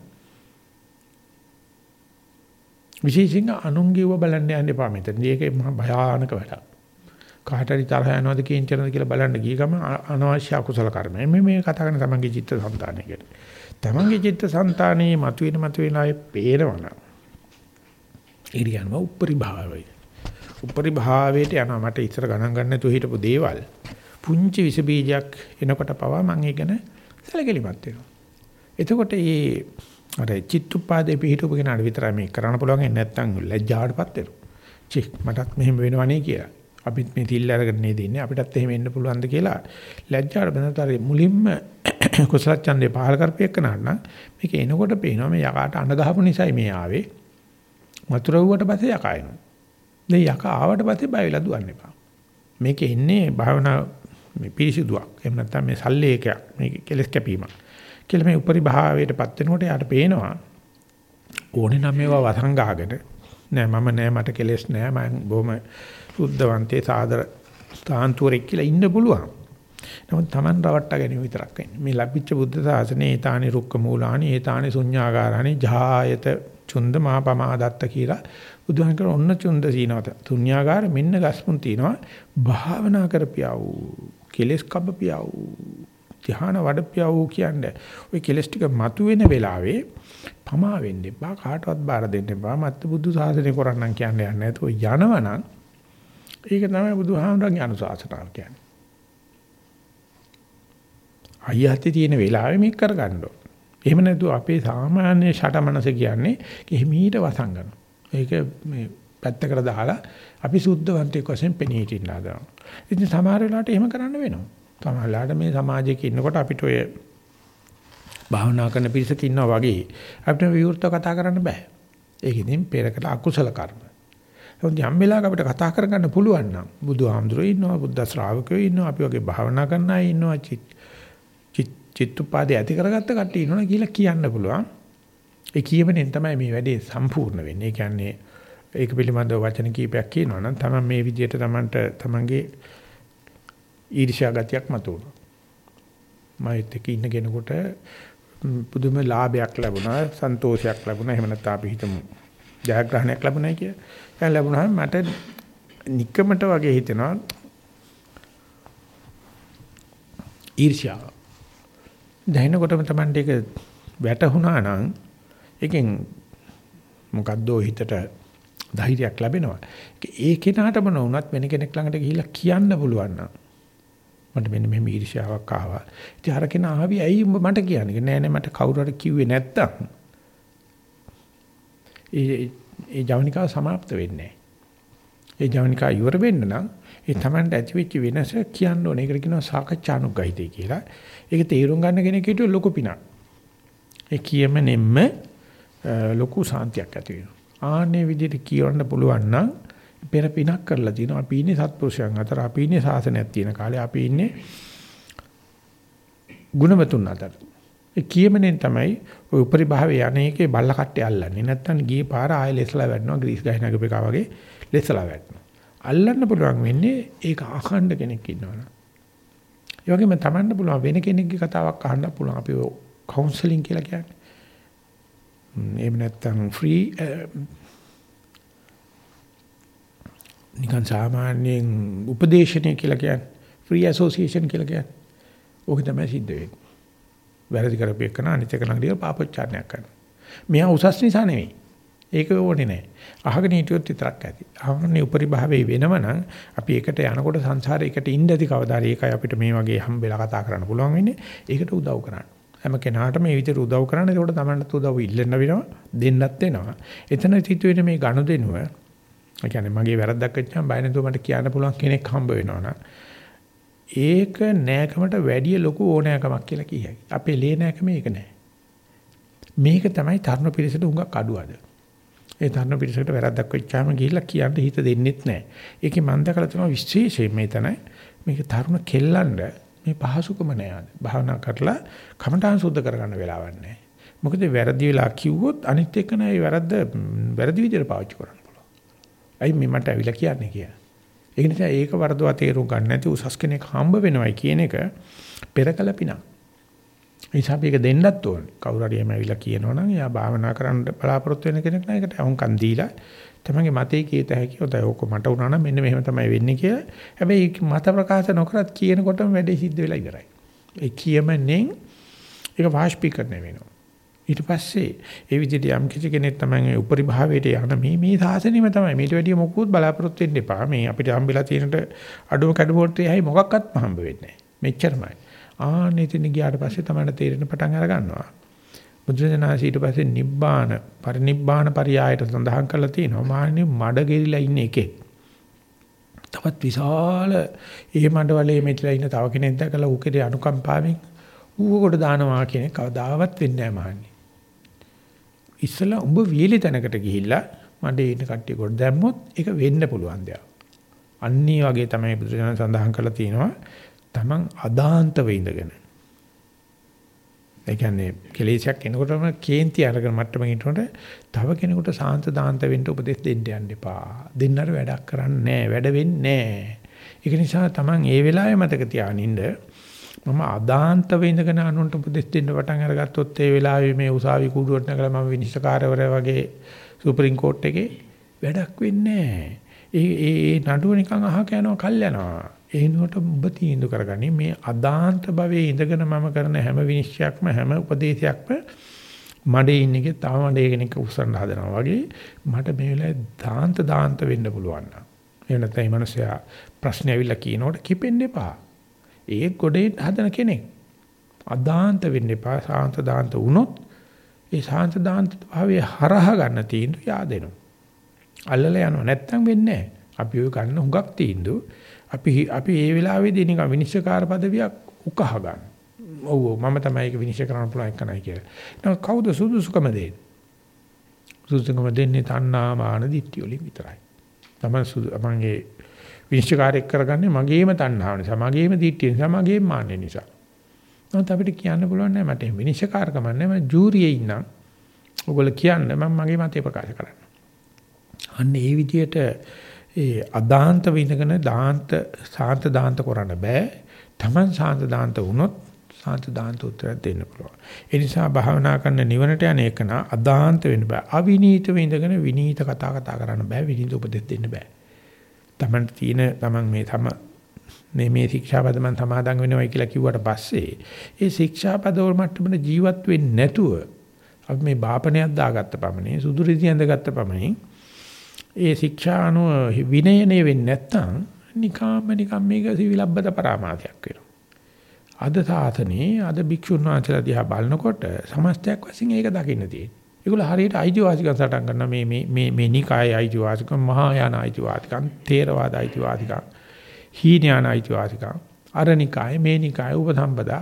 විශේෂයෙන් අනුන්ගේව බලන්න යන්න එපා මෙතන. මේක මහා භයානක වැඩක්. කාට හරි තරහ යනවද කේන්චනද කියලා බලන්න ගිය ගම අනවශ්‍ය අකුසල කර්ම. මේ මේ කතා කරන තමන්ගේ චිත්ත සංතානයකට. තමන්ගේ චිත්ත සංතානයේ මතුවෙන මතුවෙන අය පේනවනම් ඉරියන්ව උපරි භාවය. උපරි භාවයට යනවා මට ඉතර ගණන් ගන්න නැතුව හිටපු දේවල් පුංචි විස බීජයක් එනකොට පවා මම ඒක ගැන සැලකිලිමත් වෙනවා. එතකොට මේ අර චිත්තුපාදේ පිහිටුපු කෙනාට විතරයි මේ කරන්න පුළුවන්. නැත්නම් ලැජ්ජාවටපත් වෙනවා. චි මටත් මෙහෙම වෙනවනේ කියලා. අපිත් මේ තිල් අරගෙන නේද ඉන්නේ. අපිටත් එහෙම එන්න පුළුවන්ද කියලා ලැජ්ජාවට බඳතර මුලින්ම කුසල ඡන්දේ පහල කරපියක් කරනවා මේක එනකොට පේනවා මේ යකාට අඬ ගහපු නිසායි මේ ආවේ. වතුර වුවට පස්සේ යකා එනවා. දැන් යකා ආවට පස්සේ බය වෙලා දුවන්න එපා. මේක එන්නේ භාවනා මේ පිරිසිදුවක්. එහෙම නැත්නම් මේ සල්ලේකයක්. මේක කෙලස් කැපීමක්. කියලා මේ උපරි භාවයටපත් වෙනකොට යාට පේනවා ඕනේ නම් මේවා වසංගාගෙන නෑ මම නෑ මට කෙලස් නෑ මම බොහොම සුද්ධවන්තේ සාදර තාන්තුරෙක් කියලා ඉන්න පුළුවන්. නමුත් Taman රවට්ට ගැනීම විතරක් වෙන්නේ. මේ ලැබිච්ච බුද්ධ ශාසනේ ඊතානි රුක්ක මූලානි ඊතානි ශුඤ්ඤාගාරානි ජායත චුන්ද මහපමාදත්ත කියලා බුදුහන් කරන ඔන්න චුන්ද සීනවත. ශුඤ්ඤාගාර මෙන්න ගස්මුන් තිනවා භාවනා කරපියා වූ කෙලස් කබ්බපියා වූ ධ්‍යාන වඩපියා වූ කියන්නේ ওই කෙලස් ටික මතුවෙන වෙලාවේ පමා වෙන්න එපා කාටවත් බාර දෙන්න එපා මත් බුදු සාසනේ කරන්නම් කියන්නේ නැහැ. ඒතෝ යනවනම් ඒක තමයි බුදුහාමුදුරන්ගේ අනුශාසනාව කියන්නේ. අයියත් තියෙන වෙලාවෙ මේක කරගන්න ඕන. එහෙම නැතුව අපේ සාමාන්‍ය ෂටමනස කියන්නේ කෙහිමීට වසංගන. ඒක මේ පැත්තකට දාලා අපි සුද්ධවන්තයෙක් වශයෙන් පෙනී හිටින්න හදනවා. ඉතින් සමහර වෙලාවට එහෙම කරන්න වෙනවා. සමහර වෙලාවට මේ සමාජයක ඉන්නකොට අපිට ඔය භාවනා කරන පිරිසක ඉන්නවා වගේ අපිට විවෘතව කතා කරන්න බෑ. ඒක ඉතින් පෙරකට අකුසල කර්ම. නමුත් යම් වෙලාවක අපිට කතා කරගන්න පුළුවන් නම් බුදුහාමුදුරුවෝ ඉන්නවා බුද්ධ ශ්‍රාවකයෝ ඉන්නවා අපි වගේ භාවනා කරන අය ඉන්නවා චිත්තුපාදේ ඇති කරගත්ත කට්ටිය ඉන්නවා කියලා කියන්න පුළුවන්. ඒ කියමනෙන් තමයි මේ වැඩේ සම්පූර්ණ වෙන්නේ. ඒ කියන්නේ ඒක පිළිබඳව වචන කීපයක් කියනවා නම් තමයි මේ විදිහට Tamanට Tamanගේ ඊර්ෂ්‍යා ගතියක් මතුවෙනවා. මයිත් එක්ක ඉන්න කෙනෙකුට පුදුම ලාභයක් ලැබුණා, සන්තෝෂයක් ලැබුණා. එහෙම නැත්නම් අපි හිතමු ජයග්‍රහණයක් ලැබුණයි කියලා. දැන් ලැබුණාම මට নিকමට වගේ හිතෙනවා ඊර්ෂ්‍යාව. දැනනකොටම Tamante එක වැටහුණා නම් ඒකෙන් මොකද්දෝ හිතට ධෛර්යයක් ලැබෙනවා. ඒ කෙනාටම නොවුනත් වෙන කෙනෙක් ළඟට ගිහිල්ලා කියන්න පුළුවන් නම් මට මෙන්න මෙහෙම ඊර්ෂ්‍යාවක් ආවා. ඉතින් අර කෙනා ආවි ඇයි මට කියන්නේ? නෑ නෑ මට කවුරු හරි කිව්වේ නැත්තම් ඒ ඒ ජවනිකාව સમાપ્ત වෙන්නේ ඒ ජවනිකාව ඉවර වෙන්න නම් ඒ Tamanට ඇතිවෙච්ච වෙනස කියන්න ඕනේ. ඒකට කියනවා සාකච්ඡානුගහිතය කියලා. ඒක තේරුම් ගන්න කෙනෙක් හිටියොත් ලොකු පිනක්. ඒ කියමනෙන්න ලොකු සාන්තියක් ඇති වෙනවා. ආන්නේ විදිහට කියවන්න පුළුවන් නම් පෙර පිනක් කරලා තිනවා. අපි ඉන්නේ සත්පුරුෂයන් අතර, අපි ඉන්නේ ශාසනයක් තියෙන කාලේ, අපි ඉන්නේ ගුණවතුන් අතර. ඒ කියමනෙන් තමයි ওই උපරි භාවයේ යන්නේකේ බල්ල කට්ටේ අල්ලන්නේ. නැත්තම් ගියේ පාර ආයෙ ලෙස්ලා වැටෙනවා ග්‍රීස් ගහ නගපේකා වගේ ලෙස්ලා වැටෙනවා. අල්ලන්න පුළුවන් වෙන්නේ ඒක අහන්න කෙනෙක් ඉන්නවනේ. ඒ වගේම තමන්ට පුළුවන් වෙන කෙනෙක්ගේ කතාවක් අහන්න පුළුවන්. අපි කවුන්සලින් කියලා කියන්නේ. එහෙම නැත්තම් ෆ්‍රී නිකන් සාමාන්‍යයෙන් උපදේශනය කියලා කියන්නේ. ෆ්‍රී ඇසෝසියේෂන් කියලා කියන්නේ. ඕක තමයි සිද්ධ වෙන්නේ. වැරදි කරපු එකන අනිත් එක ළඟදී පාපොච්චාරණයක් කරනවා. මෙයා උසස් නිසා නෙවෙයි. ඒක ඕනේ නැහැ. අහගෙන හිටියොත් විතරක් ඇති. අහන්නේ උපරිභාවයේ වෙනවනම් අපි එකට යනකොට සංසාරේ එකට ඉන්න ඇති කවදාද ඒකයි අපිට මේ වගේ හම්බෙලා කතා කරන්න පුළුවන් වෙන්නේ. ඒකට උදව් කරන්න. හැම කෙනාටම මේ විදිහට උදව් කරන්න. ඒකට තමන්ට උදව් ඉල්ලන්න වෙනවා. දෙන්නත් වෙනවා. එතන සිටුවේ මේ ගනුදෙනුව ඒ කියන්නේ මගේ වැරද්දක් වෙච්චාම බය නැතුව මට කියන්න පුළුවන් කෙනෙක් හම්බ වෙනවනම් ඒක නෑකමට වැඩිය ලොකු ඕනෑකමක් කියලා කියයි. අපේ ලේ නෑකම ඒක නෑ. මේක තමයි තරුණ පිරිසට උඟක් අඩුවද. ඒ තරුණ පිරිසකට වැරද්දක් වෙච්චාම ගිහිල්ලා කියන්න හිත දෙන්නෙත් නෑ. ඒකේ මම දැකලා තියෙනවා විශේෂයෙන් මේ තන මේක තරුණ කෙල්ලන්ට මේ පහසුකම නෑ ආද. භාවනා කරලා කමඨාන් සුද්ධ කරගන්න වෙලාවක් නෑ. මොකද වැරදි වෙලා කිව්වොත් අනිත් එක නෑ වැරද්ද වැරදි විදිහට පාවිච්චි කරන්න පුළුවන්. අයි මේ මට ඇවිල්ලා කියන්නේ කියලා. ඒ නිසා ඒක වරදවා තේරුම් ගන්න නැති උසස් කෙනෙක් හම්බ වෙනවයි කියන එක පෙරකල පිනක්. ඒ නිසා මේක දෙන්නත් ඕන. කවුරු හරි එහෙම ඇවිල්ලා කියනවනම් එයා භාවනා කරන්න බලාපොරොත්තු වෙන කෙනෙක් නෑ ඒකට අහුම්කන් දීලා තමන්ගේ මතේ කීත හැකි ඔතයි ඕක මට උනා නම් මෙන්න මෙහෙම තමයි වෙන්නේ කියලා. හැබැයි මත ප්‍රකාශ නොකරත් කියනකොටම වැඩේ සිද්ධ වෙලා ඉවරයි. ඒ කියමනෙන් ඒක වාෂ්පීකරණය වෙනවා. ඊට පස්සේ ඒ විදිහට යම් කිසි කෙනෙක් තමයි උපරි භාවයට යන මේ මේ සාසනෙම තමයි. මේට වැඩිය මොකුත් බලාපොරොත්තු වෙන්න එපා. මේ අපිට හම්බෙලා තියෙනට අඩුව කඩුවට එහයි මොකක්වත් හම්බ වෙන්නේ නැහැ. මෙච්චරමයි. ආන්නේ තින් ගියාට පස්සේ තමයි තේරෙන පටන් අර ගන්නවා. බුදුරජාණන් ඊට පස්සේ නිබ්බාන පරිනිබ්බාන පරියායට සඳහන් කරලා තියෙනවා. මාන්නේ මඩ ගෙරිලා ඉන්න එකේ. තවත් විශාල ඒ මඩ වලේ මෙట్లా ඉන්න තව කෙනෙක් දැකලා ඌකේ අනුකම්පාවෙන් ඌව කොට දානවා කියන කවදාවත් වෙන්නේ නැහැ මහන්නේ ඉස්සලා උඹ වියලි තැනකට ගිහිල්ලා මඩේ ඉන්න කට්ටිය කොට දැම්මොත් ඒක වෙන්න පුළුවන් දෙයක්. අන්නේ වගේ තමයි බුදුරජාණන් සඳහන් කරලා තියෙනවා. Taman අදාන්තව ඉඳගෙන. ඒ කියන්නේ කෙලෙසයක් එනකොටම කේන්ති අරගෙන මට්ටමක හිටනකොට තව කෙනෙකුට සාන්ත දාන්ත වෙන්න උපදෙස් දෙන්න යන්න එපා. දෙන්නර වැඩක් කරන්නේ නැහැ. වැඩ වෙන්නේ නැහැ. ඒක නිසා Taman ඒ වෙලාවේ මතක තියාගෙන ඉන්න මම අදාන්තව ඉඳගෙන අනුන්ට උපදෙස් දෙන්න පටන් අරගත්තොත් ඒ වෙලාවේ මේ උසාවි කූඩුවට නැගලා මම විනිශ්චයකාරවරයා වගේ සුප්‍රීම කෝට් එකේ වැඩක් වෙන්නේ ඒ ඒ නඩුව නිකන් අහක යනවා කල් යනවා. ඒ නෝට ඔබ තීන්දුව කරගනි මේ අදාන්ත භවයේ ඉඳගෙන මම කරන හැම විනිශ්චයක්ම හැම උපදේශයක්ම මඩේ ඉන්න එකේ තව මඩේ කෙනෙක් උස්සන්න හදනවා වගේ මට මේ වෙලාවේ දාන්ත දාන්ත වෙන්න පුළුවන් නම්. එහෙම නැත්නම් මේ මිනිස්සයා ප්‍රශ්නේ ඇවිල්ලා කියනකොට කිපෙන්න එපා. ඒ ගොඩේ හදන කෙනෙක්. අදාන්ත වෙන්න එපා සාන්ත දාන්ත වුණොත් ඒ සාන්ත දාන්ත භාවයේ හරහා ගන්න තීන්දුව yaadෙනවා. අල්ලලා යනවා නැත්තම් වෙන්නේ නැහැ. අපි ඔය ගන්න හුඟක් තීන්දුව අපි අපි ඒ වෙලාවේදී නිකන් විනිශ්චයකාර පදවියක් උකහා ගන්න. ඔව් මම තමයි ඒක විනිශ්චය කරන්න පුළුවන් එක නයි කියලා. නේද කවුද සුදුසුකම දෙන්නේ? සුදුසුකම දෙන්නේ තණ්හා මාන දිට්ඨිය වලින් විතරයි. තමයි සුදු මගේ විනිශ්චයකාරයෙක් කරගන්නේ මගේම තණ්හාව නිසා, මගේම දිට්ඨිය නිසා, මගේම මාන්නය නිසා. නමුත් අපිට කියන්න පුළුවන් නෑ මට විනිශ්චයකාරකම නෑ මම ජූරියේ ඉන්නම්. ඔයගොල්ලෝ කියන්න මම මගේ මතය ප්‍රකාශ කරන්න. අන්න ඒ විදිහට ඒ අදාන්ත විඳගෙන දාන්ත සාන්ත දාන්ත කරන්න බෑ. Taman සාන්ත දාන්ත වුණොත් සාන්ත දාන්ත උත්තර දෙන්න පුළුවන්. ඒ නිසා භාවනා කරන නිවනට යන එක නා අදාන්ත වෙන්න බෑ. අවිනීත විඳගෙන විනීත කතා කතා කරන්න බෑ. විනීත උපදෙස් දෙන්න බෑ. Taman තියෙන Taman මේ තම මේ මේ ශික්ෂාපද මම සමාදන් වෙනවා කියලා කිව්වට පස්සේ ඒ ශික්ෂාපද වල මට්ටමට ජීවත් වෙන්නේ නැතුව අපි මේ බාපණයක් දාගත්ත පමණේ සුදු රිදි ඇඳගත්ත පමණින් ඒ ශික්ෂා අනුව විනයනේ වෙන්නේ නැත්තම් නිකාම නිකම් මේක සිවිලබ්බත පරාමාසයක් වෙනවා. අද සාසනේ අද භික්ෂුන් වහන්සේලා දිහා බලනකොට සමස්තයක් වශයෙන් ඒක දකින්න තියෙනවා. ඒගොල්ලෝ හරියට අයිතිවාසිකම් සටන් කරන මේ මේ මේ මේ නිකායේ අයිතිවාසිකම් මහායාන අයිතිවාසිකම් තේරවාද අයිතිවාසිකම් හීනයාන අයිතිවාසිකම් අරනිකායේ මේ නිකායේ උපසම්පදා.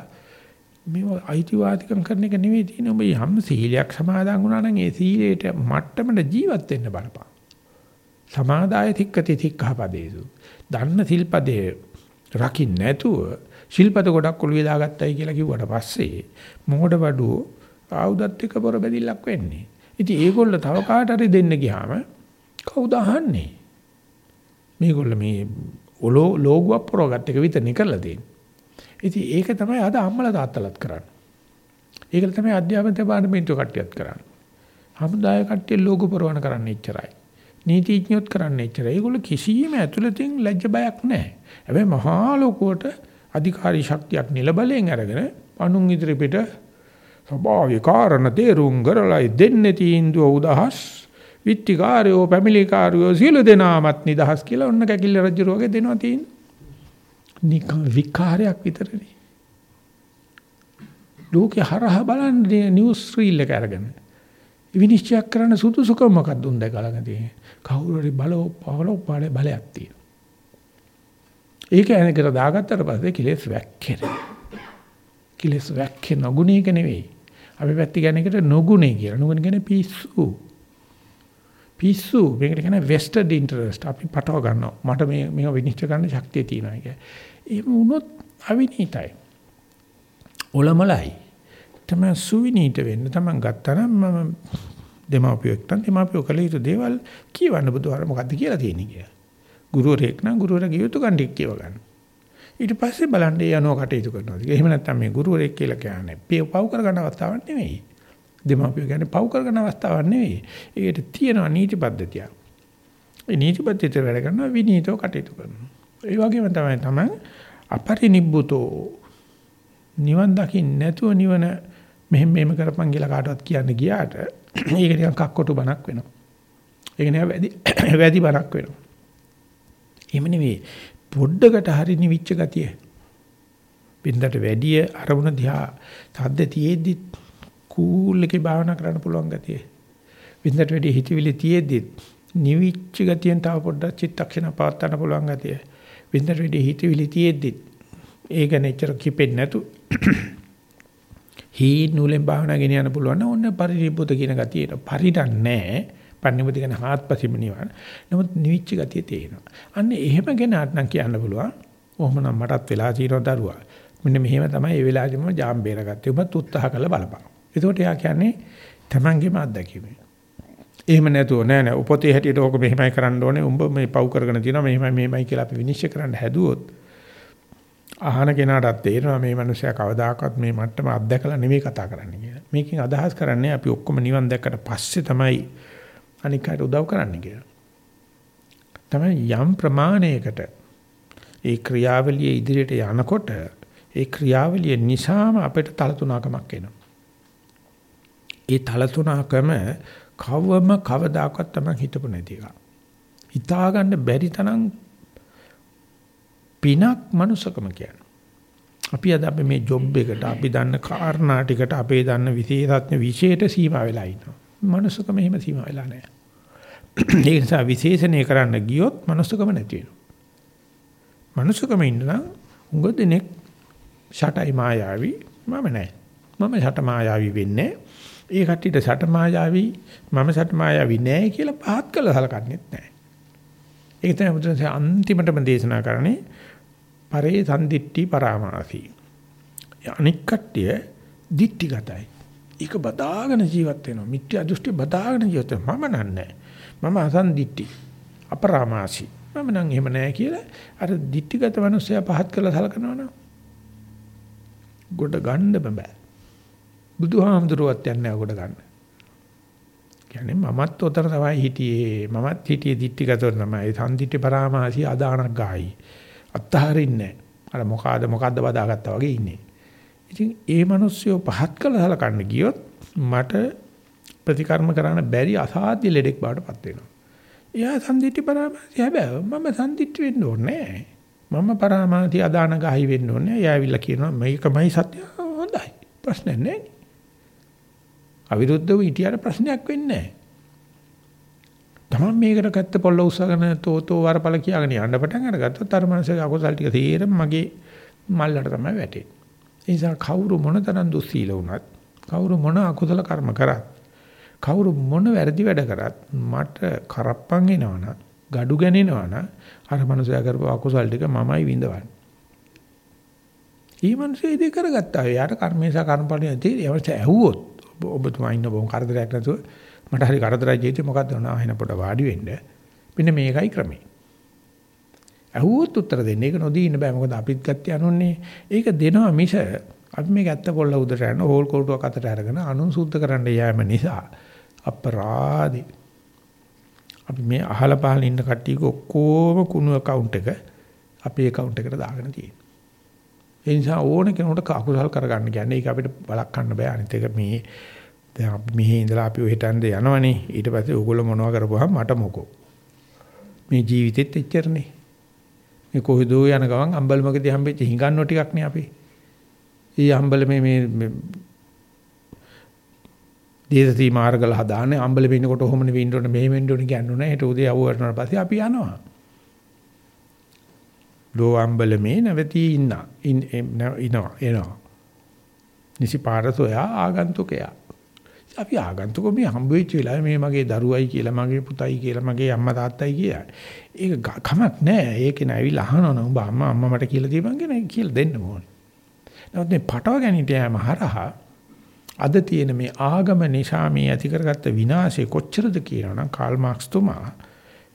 මේ අයිතිවාසිකම් කරන එක නෙවෙයි තියෙන ඔබ යම් සීලයක් සමාදන් වුණා නම් ඒ සීලයට මට්ටමට ජීවත් වෙන්න බලපන්. සමාදාය තික්කති තික්ඛපදේසු. දන්න සිල්පදේ රකින්න නැතුව ශිල්පද ගොඩක් ඔළුවේ දාගත්තයි කියලා කිව්වට පස්සේ මොඩ වඩුව ආයුධත් එක්ක පොර බැදිල්ලක් වෙන්නේ. ඉතින් ඒගොල්ල තව කාට හරි දෙන්න ගියාම කවුද අහන්නේ? මේගොල්ල මේ ඔලෝ ලෝගුවක් පොරගත් එක විතරනේ කරලා තියෙන්නේ. ඉතින් ඒක තමයි අද අම්මලා තාත්තලාත් කරන්නේ. ඒක තමයි අධ්‍යාපන දෙපාර්තමේන්තුව කට්ටියත් කරන්නේ. හමුදාය කට්ටිය ලෝගු පොරවන කරන්නේ එච්චරයි. නීතිඥයොත් කරන්නේ එච්චරයි. ඒගොල්ල කිසියම් ඇතුළතින් ලැජ්ජ බයක් නැහැ. හැබැයි මහා ලෝකෝට අධිකාරී ශක්තියක් නිලබලයෙන් අරගෙන අනුන් ඉදිරි පිට ස්වභාවික කාරණ තේරුම් කරලා දෙන්නේ තීන්දුව උදහස් විත්තිකාරයෝ පැමිලිකාරයෝ සියලු දෙනාමත් නිදහස් කියලා ඔන්න කැකිල්ල රජු වගේ දෙනවා තියෙන. නිකන් විකාරයක් විතරනේ. ලෝකේ හරහා බලන්නේ නිවුස් රීල් එක අරගෙන. විනිශ්චය කරන්න සුදුසුකම මොකක්ද උන් දැකලා තියෙන්නේ. කවුරු හරි බලෝ පවලෝ පාඩේ බලයක් තියෙනවා. ඒක ඇනකට දාගත්තට පස්සේ කිලෙස් වැක්කෙනවා. කිලෙස් වැක්කෙන ගුණයක නෙවෙයි. අපි පැත්ති ගැන එකට නොගුණේ කියලා. නොගුණ කියන්නේ පිස්සු. පිස්සු මේකට කියන්නේ vested interest අපි පටව ගන්නවා. මට මේ මේක විනිශ්චය කරන්න ශක්තිය තියෙනවා කිය. එහෙම වුණොත් අවිනීතයි. ඔලමලයි. තමයි සුවිනීත වෙන්න තමන් ගත්තනම් මම දෙමාපියෙක් නම් දෙමාපියෝ කළ යුතු දේවල් කියවන්න බුදුහාර මොකද්ද කියලා තියෙන්නේ කියලා. ගුරුවරයෙක් නම් ගුරුවරගේ යුතු කණ්ඩික් කියව ගන්න. ඊට පස්සේ බලන්න ඒ අනුව කටයුතු කරනවා. එහෙම නැත්නම් මේ ගුරුවරයෙක් කියලා කියන්නේ පව් කරගන්න අවස්ථාවක් නෙවෙයි. දෙමාපියෝ කියන්නේ පව් කරගන්න අවස්ථාවක් නෙවෙයි. ඒකට තියෙනවා නීති පද්ධතිය. ඒ නීති පද්ධතිය වැඩ කරනවා විනීතව කටයුතු කරනවා. ඒ වගේම තමයි තමයි අපරිනිබ්බුතෝ නිවන් දකින්න නැතුව නිවන මෙහෙම මෙහෙම කරපන් කියලා කාටවත් කියන්න ගියාට ඒක නිකන් කක්කොටු බණක් වෙනවා. ඒක නිකන් වැඩි වැඩි බණක් වෙනවා. එහෙම නෙවෙයි පොඩ්ඩකට හරි නිවිච්ච ගතිය. බින්දට වැඩි අරමුණ දිහා සද්ද තියේද්දි කූල් එකේ භාවනා කරන්න පුළුවන් ගතිය. බින්දට වැඩි හිතවිලි තියේද්දි නිවිච්ච ගතියෙන් තව පොඩ්ඩක් චිත්තක්ෂණ පවත්වන්න පුළුවන් ගතිය. බින්දට වැඩි හිතවිලි තියේද්දි ඒක නෙච්චර කිපෙන්නේ නැතු හී නූලෙන් භාවනා ගෙන යන්න පුළුවන් ඕන්න පරිරිපුත කියන ගතිය පරිඩක් නැහැ පරිනිපුත කියන හාත්පසින්ම නිවන. නමුත් නිවිච්ච ගතිය තියෙනවා අන්න එහෙම කෙනාට නම් කියන්න පුළුවන්. ඔහොමනම් මටත් වෙලා තියෙනවා දරුවා. මෙන්න මෙහෙම තමයි ඒ වෙලාවෙම ජාම් බේරගත්තේ. ඔබත් උත්සාහ කරලා බලපන්. එතකොට එයා කියන්නේ තමන්ගේම අත්දැකීම. එහෙම නැතුව නෑ නෑ උපතේ හැටියට ඕක මෙහෙමයි කරන්න ඕනේ. උඹ මේ පව් කරගෙන තියෙනවා. මෙහෙමයි මෙහෙමයි කියලා අපි විනිශ්චය කරන්න හැදුවොත් අහන කෙනාටත් තේරෙනවා මේ මනුස්සයා කවදාකවත් මේ මට්ටම අත්දැකලා නෙවෙයි කතා කරන්නේ කියලා. මේකෙන් අදහස් කරන්නේ අපි ඔක්කොම නිවන් දැක්කට පස්සේ තමයි අනික් අයට උදව් කරන්න කියලා. තමයි යම් ප්‍රමාණයකට ඒ ක්‍රියාවලිය ඉදිරියට යනකොට ඒ ක්‍රියාවලිය නිසාම අපිට තලතුණකමක් එනවා. ඒ තලතුණකම කවම කවදාකවත් තමයි හිතපු නැති එක. හිතාගන්න බැරි තරම් පිනක් මනුස්සකම කියන්නේ. අපි අද අපි මේ ජොබ් එකට අපි දන්න කාරණා ටිකට අපේ දන්න විශේෂඥ විශේෂයට සීමා වෙලා ඉන්නවා. මනුස්සකම එහෙම සීමා වෙලා නැහැ. ඒ නිසා විශේෂණය කරන්න ගියොත් මනුස්සකම නැති වෙනවා. මනුස්සකම ඉන්න නම් උඟ දිනෙක් ෂටයි මායාවි මම නැහැ. මම ෂට මායාවි වෙන්නේ. ඒ කට්ටියට ෂට මායාවි මම ෂට මායාවි නැහැ කියලා පහත් කළා සලකන්නේත් නැහැ. ඒක තමයි බුදුන්සේ අන්තිමටම දේශනා කරන්නේ පරේ සම්දිට්ටි පරාමාසී. අනික් කට්ටිය දිට්ටිගතයි. ඒක බදාගෙන ජීවත් වෙනවා. මිත්‍යා දෘෂ්ටි බදාගෙන ජීවත් වෙනවා. මම නන්නේ. මම අසන්දිට්ටි. අපරාමාසී. මම නම් එහෙම නෑ කියලා අර දිට්ටිගත මිනිස්සයා පහත් කරලා සලකනවනේ. ගොඩ ගන්න බෑ. බුදුහාමුදුරුවත් යන්නේ ගොඩ ගන්න. කියන්නේ මමත් උතර තමයි හිටියේ. මමත් හිටියේ දිට්ටිගතව තමයි. සම්දිට්ටි පරාමාසී අදානක් ගායි. අත්හරින්නේ අර මොකಾದ මොකද්ද බදාගත්තා වගේ ඉන්නේ. ඉතින් ඒ මිනිස්සුયો පහත් කළා සලකන්න ගියොත් මට ප්‍රතිකර්ම කරන්න බැරි අසාධ්‍ය ලෙඩෙක් බාටපත් වෙනවා. එයා සම්දිට්ඨි පරාමාසි හැබැයි මම සම්දිට්ඨි වෙන්න ඕනේ මම පරාමාසි අදාන ගහයි වෙන්න ඕනේ. එයා ඇවිල්ලා කියනවා මේකමයි සත්‍ය හොඳයි. ප්‍රශ්නයක් නැහැ. අවිරුද්ධව හිටියට ප්‍රශ්නයක් වෙන්නේ නැහැ. තමන් මේකට ගත්ත පොල්ල උස්සගෙන තෝතෝ වරපල කියාගෙන යන්න පටන් අරගත්තොත් අර මනසේ අකුසල් ටික තේරෙම මගේ මල්ලට තමයි වැටෙන්නේ. ඒ නිසා කවුරු මොනතරම් දුස්සීල වුණත් කවුරු මොන අකුසල කර්ම කරත් කවුරු මොන වැරදි වැඩ කරත් මට කරප්පන් එනවනම් gadu ගණනවනම් අර මනුස්සයා කරපු අකුසල් ටික මමයි විඳවන්නේ. ඊ මනුස්සයා ඉතින් කරගත්තා. එයාට කර්මේශා කර්මඵලයේ තියෙන්නේ. එයාට ඇහුවොත් ඔබතුමා ඉන්න බොන් කරදරයක් නැතුව මට හරි කරදරයි ජීවිතේ මොකද්ද වුණා ආයෙන පොඩ වාඩි වෙන්න. මෙන්න මේකයි ක්‍රමේ. අහුවොත් උත්තර දෙන්න. ඒක නොදී ඉන්න බෑ. මොකද අපිත් ගත්තේ අනුන්නේ. ඒක දෙනවා මිස අපි මේක ඇත්ත පොල්ල උදට යන හෝල් කෝටුවක් අතට අරගෙන අනුන් සුද්ධ කරන්න යෑම නිසා අපරාධි. අපි මේ අහල පහල ඉන්න කට්ටියක ඔක්කොම කුණු account එක අපේ account එකට දාගෙන තියෙනවා. ඒ නිසා ඕන කෙනෙකුට අකුසල් කරගන්න කියන්නේ ඒක අපිට බලක් ගන්න බෑ. අනිත් එක මේ දැන් අපි මෙහි ඉඳලා අපි හිටන්ද යනවනේ. ඊට පස්සේ ඕගොල්ලෝ මොනවා කරපුවාම මට මොකෝ. මේ ජීවිතෙත් එච්චරනේ. මේ කොහෙදෝ යන ගමන් අම්බලමකදී හම්බෙච්ච හිඟන්නෝ ටිකක් නේ අපි. ඊ අම්බල මේ මේ දේශී මාර්ගල හදාන්නේ අම්බලෙ ඉන්නකොට ඔහොමනේ වෙන්න ඕනේ මෙහෙම වෙන්න ඕනේ කියන්නේ නැහැ. හෙට උදේ අවු වටනට පස්සේ අපි යනවා. ලෝ අම්බලමේ නැවතී ඉන්න ඉනවා එනවා. නිසි පාර සොයා ආගන්තුකයා. අපි ආගන්තුක මේ හම්බ වෙච්ච වෙලාවේ මේ මගේ දරුවයි කියලා මගේ පුතයි කියලා මගේ අම්මා තාත්තයි කියලා. ඒක කමක් නෑ. ඒකේ නෑවිලා අහනවා උඹ අම්මා අම්මා මට කියලා දීපන් කියන කියලා දෙන්න ඕනේ. නමුත් මේ පටව ගැනීමට යෑම හරහා අද තියෙන මේ ආගම නිසා මේ ඇති කරගත්ත විනාශය කොච්චරද කියනවනම් කාල් මාක්ස් තුමා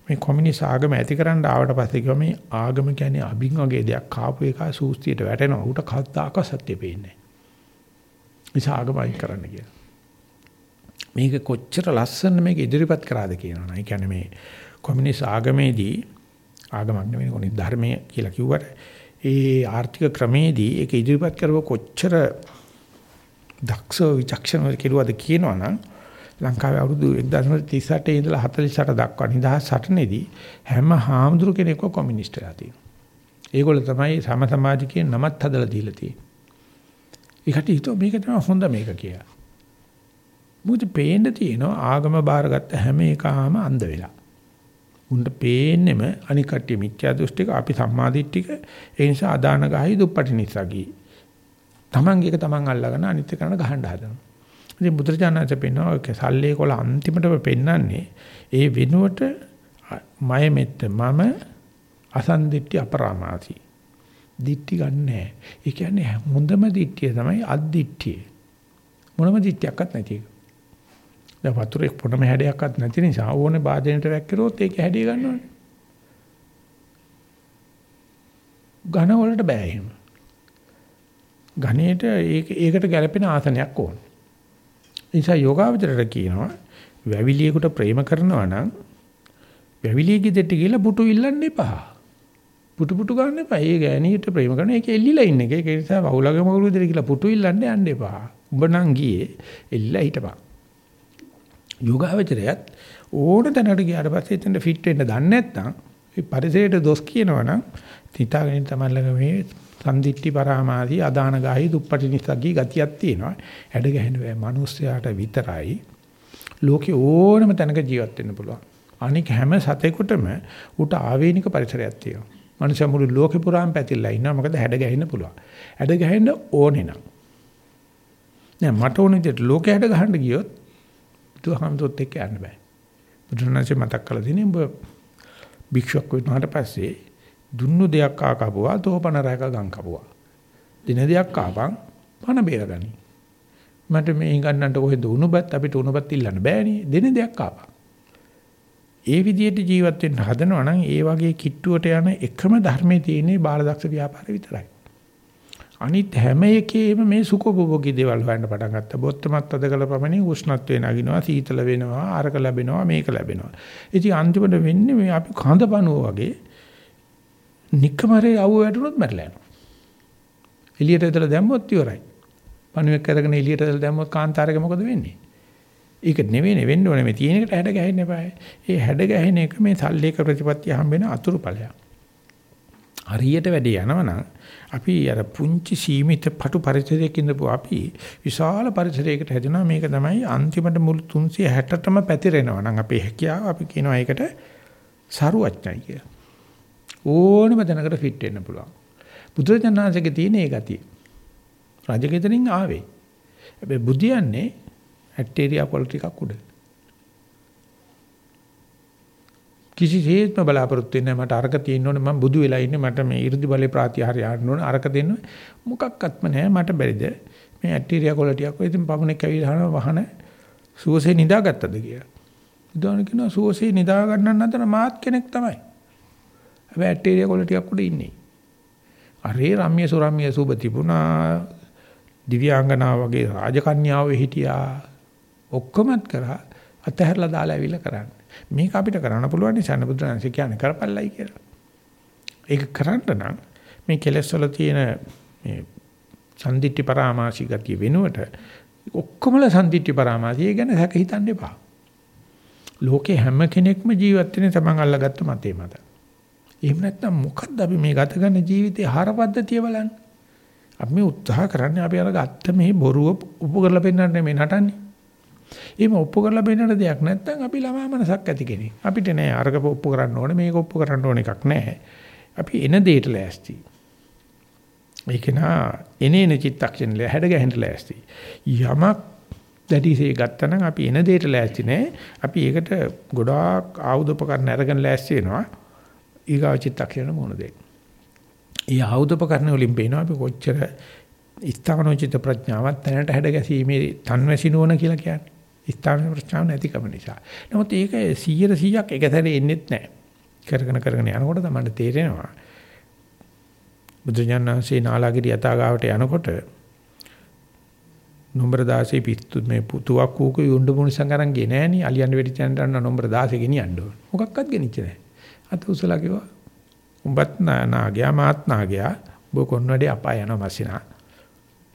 මේ කොමියුනිස්ට් ආගම ඇතිකරන්න ආවට පස්සේ කිව්වා මේ ආගම කියන්නේ අබින් වගේ දෙයක් කාපු එක සූස්තියට වැටෙනවා. ඌට කද්දාක සත්‍ය පේන්නේ නැහැ. ඒ ආගම අයින් කරන්න කියලා. මේක කොච්චර ලස්සන මේක ඉදිරිපත් කරාද කියනවා. ඒ කියන්නේ මේ කොමියුනිස්ට් ආගමේදී ආගමක් නෙවෙයි කොහොමද ධර්මය කියලා කිව්වට ඒ ආර්ථික ක්‍රමේදී ඒක ඉදිරිපත් කරව කොච්චර දක්ෂ විචක්ෂණ කෙරුවද කියනවනම් ලංකාවේ අවුරුදු 1938 ඉඳලා 48 දක්වා නිදහස් සටනේදී හැම හාමුදුරු කෙනෙක්ව කොමියුනිස්ට්ලා තියෙනවා. ඒගොල්ලෝ තමයි සම සමාජිකයේ නමත් හදලා දීලා තියෙන්නේ. ඒකට හිතුවා මේක තමයි හොඳ මේක කියලා. මොකද පේන්න තියෙනවා ආගම බාරගත්ත හැම එකම අන්ධ වෙලා. උන්ට පේන්නෙම අනික් කට්ටිය මිත්‍යා දෘෂ්ටික අපි සම්මාදිට්ඨික ඒ නිසා අදාන ගහයි දුප්පටි නිසාගී. Taman එක Taman අල්ලගෙන අනිත් එකන ගහන්න හදනවා. ඉතින් බුදුරජාණන්සේ පෙන්වනවා ඔය සල්ලේ කොල අන්තිමටම පෙන්වන්නේ ඒ වෙනුවට මය මෙත්ත මම අසන්දිට්ඨි අපරාමාසි. දිට්ඨි ගන්නෑ. ඒ කියන්නේ හොඳම දිට්ඨිය තමයි අද්දිට්ඨිය. මොනම දිට්ඨියක්වත් නැති එක. දැන් වතුරේ පොඩම හැඩයක්වත් නැති නිසා ඕනේ වාදනයට වැක්කිරොත් ඒක හැඩය ගන්නවනේ. ඝන වලට බෑ එහෙම. ඝනයට ඒක ඒකට ගැලපෙන ආසනයක් ඕන. ඒ නිසා යෝගාවචරයට කියනවා වැවිලියෙකුට ප්‍රේම කරනවා නම් වැවිලිය ගෙදරට ගිහලා පුටු ඉල්ලන්න එපා. පුටු පුටු ගන්න එපා. ඒ ගෑණියට ප්‍රේම කරන එක එල්ලිලා ඉන්න එක. ඒක නිසා වහුලගේ මගුරු ගෙදර ගිහලා පුටු ඉල්ලන්න යන්න එපා. උඹ නම් ගියේ එල්ලලා හිටපන්. යෝගාවචරයත් ඕන තැනකට ගියාට පස්සේ එතනට ෆිට වෙන්න දන්නේ නැත්නම් ඒ පරිසරයට දොස් කියනවනම් තිතාගෙන තමයි ළඟ මේ සම්දිට්ටි පරාමාදී අදාන ගාහි දුප්පටි නිසගී ගතියක් තියෙනවා. හැඩ ගැහෙන බෑ. මිනිස්යාට විතරයි ලෝකේ ඕනම තැනක ජීවත් වෙන්න පුළුවන්. අනික හැම සතෙකුටම උට ආවේනික පරිසරයක් තියෙනවා. මනුෂ්‍ය මුළු ලෝකේ පුරාම පැතිරලා ඉන්නවා. මොකද හැඩ ගැහෙන්න පුළුවන්. හැඩ ගැහෙන්න ඕනේ නම්. නෑ මට ඕනේ විදිහට ලෝකේ හැඩ ගහන්න ගියොත් බුදුහාමුදුරුවොත් එක්ක යන්න බෑ. බුදුරණන්සේ මතක් කළා දිනේ උඹ භික්ෂුවක් වුණාට පස්සේ දුන්නු දෙයක් ආකපුවා තෝපන රැක ගම් කපුවා. දින දෙයක් ආපන් පණ බේරගනි. මට මේ ගන්නන්ට කොහෙද උණුබත් අපිට උණුබත් ඉල්ලන්න බෑනේ. දින දෙයක් ආපන්. ඒ විදිහට ජීවත් වෙන්න හදනවා නම් ඒ වගේ කිට්ටුවට යන එකම ධර්මයේ තියෙන්නේ බාලදක්ෂ ව්‍යාපාර විතරයි. අනිත් හැම එකේම මේ සුඛෝපභෝගී දේවල් හොයන්න පටන් ගත්තා. බොත්තමත් අද කළ පමණින් උෂ්ණත්වේ නගිනවා, සීතල වෙනවා, අරක ලැබෙනවා, මේක ලැබෙනවා. ඉතින් අන්තිමට වෙන්නේ මේ අපි කඳපණුව වගේ නික්කමරේ අවුව වැටුනොත් මැරලා යනවා. එළියට ඇදලා දැම්මොත් ඉවරයි. පණුවෙක් කරගෙන එළියට ඇදලා දැම්මොත් කාන්තාරයක මොකද වෙන්නේ? ඒක නෙවෙයි වෙන්න ඕනේ මේ තියෙන එකට හැඩ ගැහෙන්න එපා. ඒ හැඩ ගැහෙන එක මේ සල්ලේක ප්‍රතිපත්තිය හම්බෙන අතුරු ඵලයක්. හරියට වැඩේ යනවනම් අපි අර පුංචි සීමිත පටු පරිසරයක ඉඳපු අපි විශාල පරිසරයකට හැදෙනවා මේක තමයි අන්තිමට මුළු 360ටම පැතිරෙනවා නම් අපේ හැකියාව අපි කියනවා ඒකට සරුවච්චයි කියලා. ඕනම දැනකට ෆිට වෙන්න පුළුවන්. බුදුරජාණන්සේගේ තියෙන ඒ ගතිය. රජගෙදරින් ආවේ. හැබැයි බුදියන්නේ ඇක්ටීරියා කොළ ටිකක් උඩ. කිසිසේත්ම බලාපොරොත්තු වෙන්නේ මට අරක තියෙන්න ඕනේ. මම බුදු වෙලා ඉන්නේ. මට මේ 이르දි බලේ ප්‍රාතිහාරය ආන්න ඕනේ. අරක දෙන්න මොකක්වත්ම නැහැ. මට බැරිද? මේ ඇක්ටීරියා කොළ ටිකක් ඔය ඉතින් පවුනෙක් ඇවිල්ලා අහන වහන සුවසේ නිදාගත්තද කියලා. බුදුහාම කියනවා සුවසේ නිදා ගන්නන්න අතර මාත් කෙනෙක් තමයි. හැබැයි ඇක්ටීරියා කොළ ටිකක් උඩ ඉන්නේ. අරේ රම්‍ය සුරම්‍ය සුබ තිබුණා. දිව්‍යාංගනා වගේ රාජකන්‍යාව හිටියා. ඔක්කොමත් කරා. අතහැරලා දාලා ඇවිල්ලා කරන්නේ. මේක අපිට කරන්න පුළුවන් නිසා බුදුරජාණන් කියන්නේ කරපල්ලයි කියලා. ඒක කරන්න නම් මේ කෙලස් වල තියෙන මේ සම්දිට්ඨි පරාමාසි ගතිය වෙනුවට ඔක්කොමලා සම්දිට්ඨි පරාමාසය ගැන හැක හිතන්න එපා. ලෝකේ හැම කෙනෙක්ම ජීවත් වෙන්නේ Taman අල්ලගත්ත මතේ මත. එහෙම නැත්නම් මොකද්ද අපි මේ ගත කරන ජීවිතේ හර පද්ධතිය බලන්න. අපි මේ උත්සාහ කරන්නේ අපි අර ගත්ත මේ බොරුව උපු කරලා පෙන්නන්න මේ නටන්නේ. එහෙම ඔප්පු කරලා බෙන්නට දෙයක් නැත්නම් අපි ළමා මනසක් ඇති කෙනෙක්. අපිට නෑ අරක ඔප්පු කරන්න ඕනේ මේක ඔප්පු කරන්න ඕනේ එකක් නෑ. අපි එන දෙයට ලෑස්ති. ඒක නා එනේන චිත්තක්ෂණ හැඩ ගැහෙන්න ලෑස්ති. යමක් දැඩිසේ ගත්තනම් අපි එන දෙයට ලෑස්ති නෑ. අපි ඒකට ගොඩාක් ආයුධ උපකරණ අරගෙන ලෑස්ති වෙනවා. ඊගාව චිත්තක්ෂණ මොන දෙයක්. ඒ ආයුධ උපකරණ වලින් පේනවා අපි කොච්චර ස්ථානෝචිත ප්‍රඥාවක් තැනට හැඩ ගැසීමේ තන්වැසිනවන කියලා කියන්නේ. ස්ථාන ප්‍රශ්න නැතිකම නිසා. නමුත් ඒක 100 100ක් එක සැරේ එන්නේත් නැහැ. කරගෙන කරගෙන යනකොට තමයි තේරෙනවා. බුදුජානනාංශේ නාලාගිරි යතාගාවට යනකොට නම්බර 16 පිස්සු මේ පුතුවක් කූක යොඬ මොනිසං අරන් ගියේ නෑනේ. අලියන් වෙඩි චන්ට අන්න නම්බර 16 ගෙනියන්න ඕන. මොකක්වත් ගෙනිච්ච නැහැ. අත උසලා කිව්වා. උඹත් නාගයා මාත් නාගයා. ඔබ කොන් වැඩේ අපාය යනවා මැසිනා.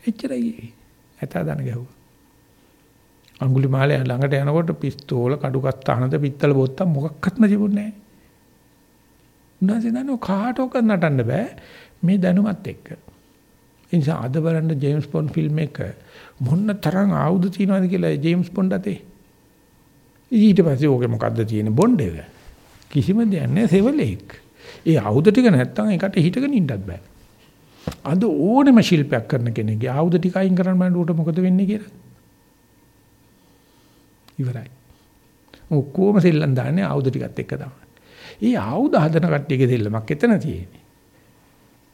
එච්චරයි. ඇතා දන ගැහුවා. අඟුලිමාලය ළඟට යනකොට පිස්තෝල කඩුකස්ථානද පිත්තල බොත්තම් මොකක්වත්ම තිබුණේ නැහැ. උන්වහන්සේ දන්නව කාටෝක නටන්න බෑ මේ දැනුමත් එක්ක. ඒ නිසා අද බලන්න ජේම්ස් බොන්ඩ් ෆිල්ම් එක මොන්න තරම් ආයුධ තියනවද කියලා ජේම්ස් බොන්ඩ් අතේ. ඊට පස්සේ ඕකේ මොකද්ද තියෙන්නේ බොන්ඩ් එක. කිසිම දෙයක් නැහැ සෙවලෙක්. ඒ ආයුධ ටික නැත්තම් ඒකට හිටගෙන ඉන්නත් බෑ. අද ඕනෙම ශිල්පයක් කරන කෙනෙක්ගේ ආයුධ ටික අයින් කරන්න බෑ මොකද වෙන්නේ කියලා. ඉවරයි. ඔක්කොම සෙල්ලම් දාන්නේ ආයුධ ටිකත් එක්ක තමයි. ඒ ආයුධ හදන කට්ටියගේ සෙල්ලමක් එතන තියෙන්නේ.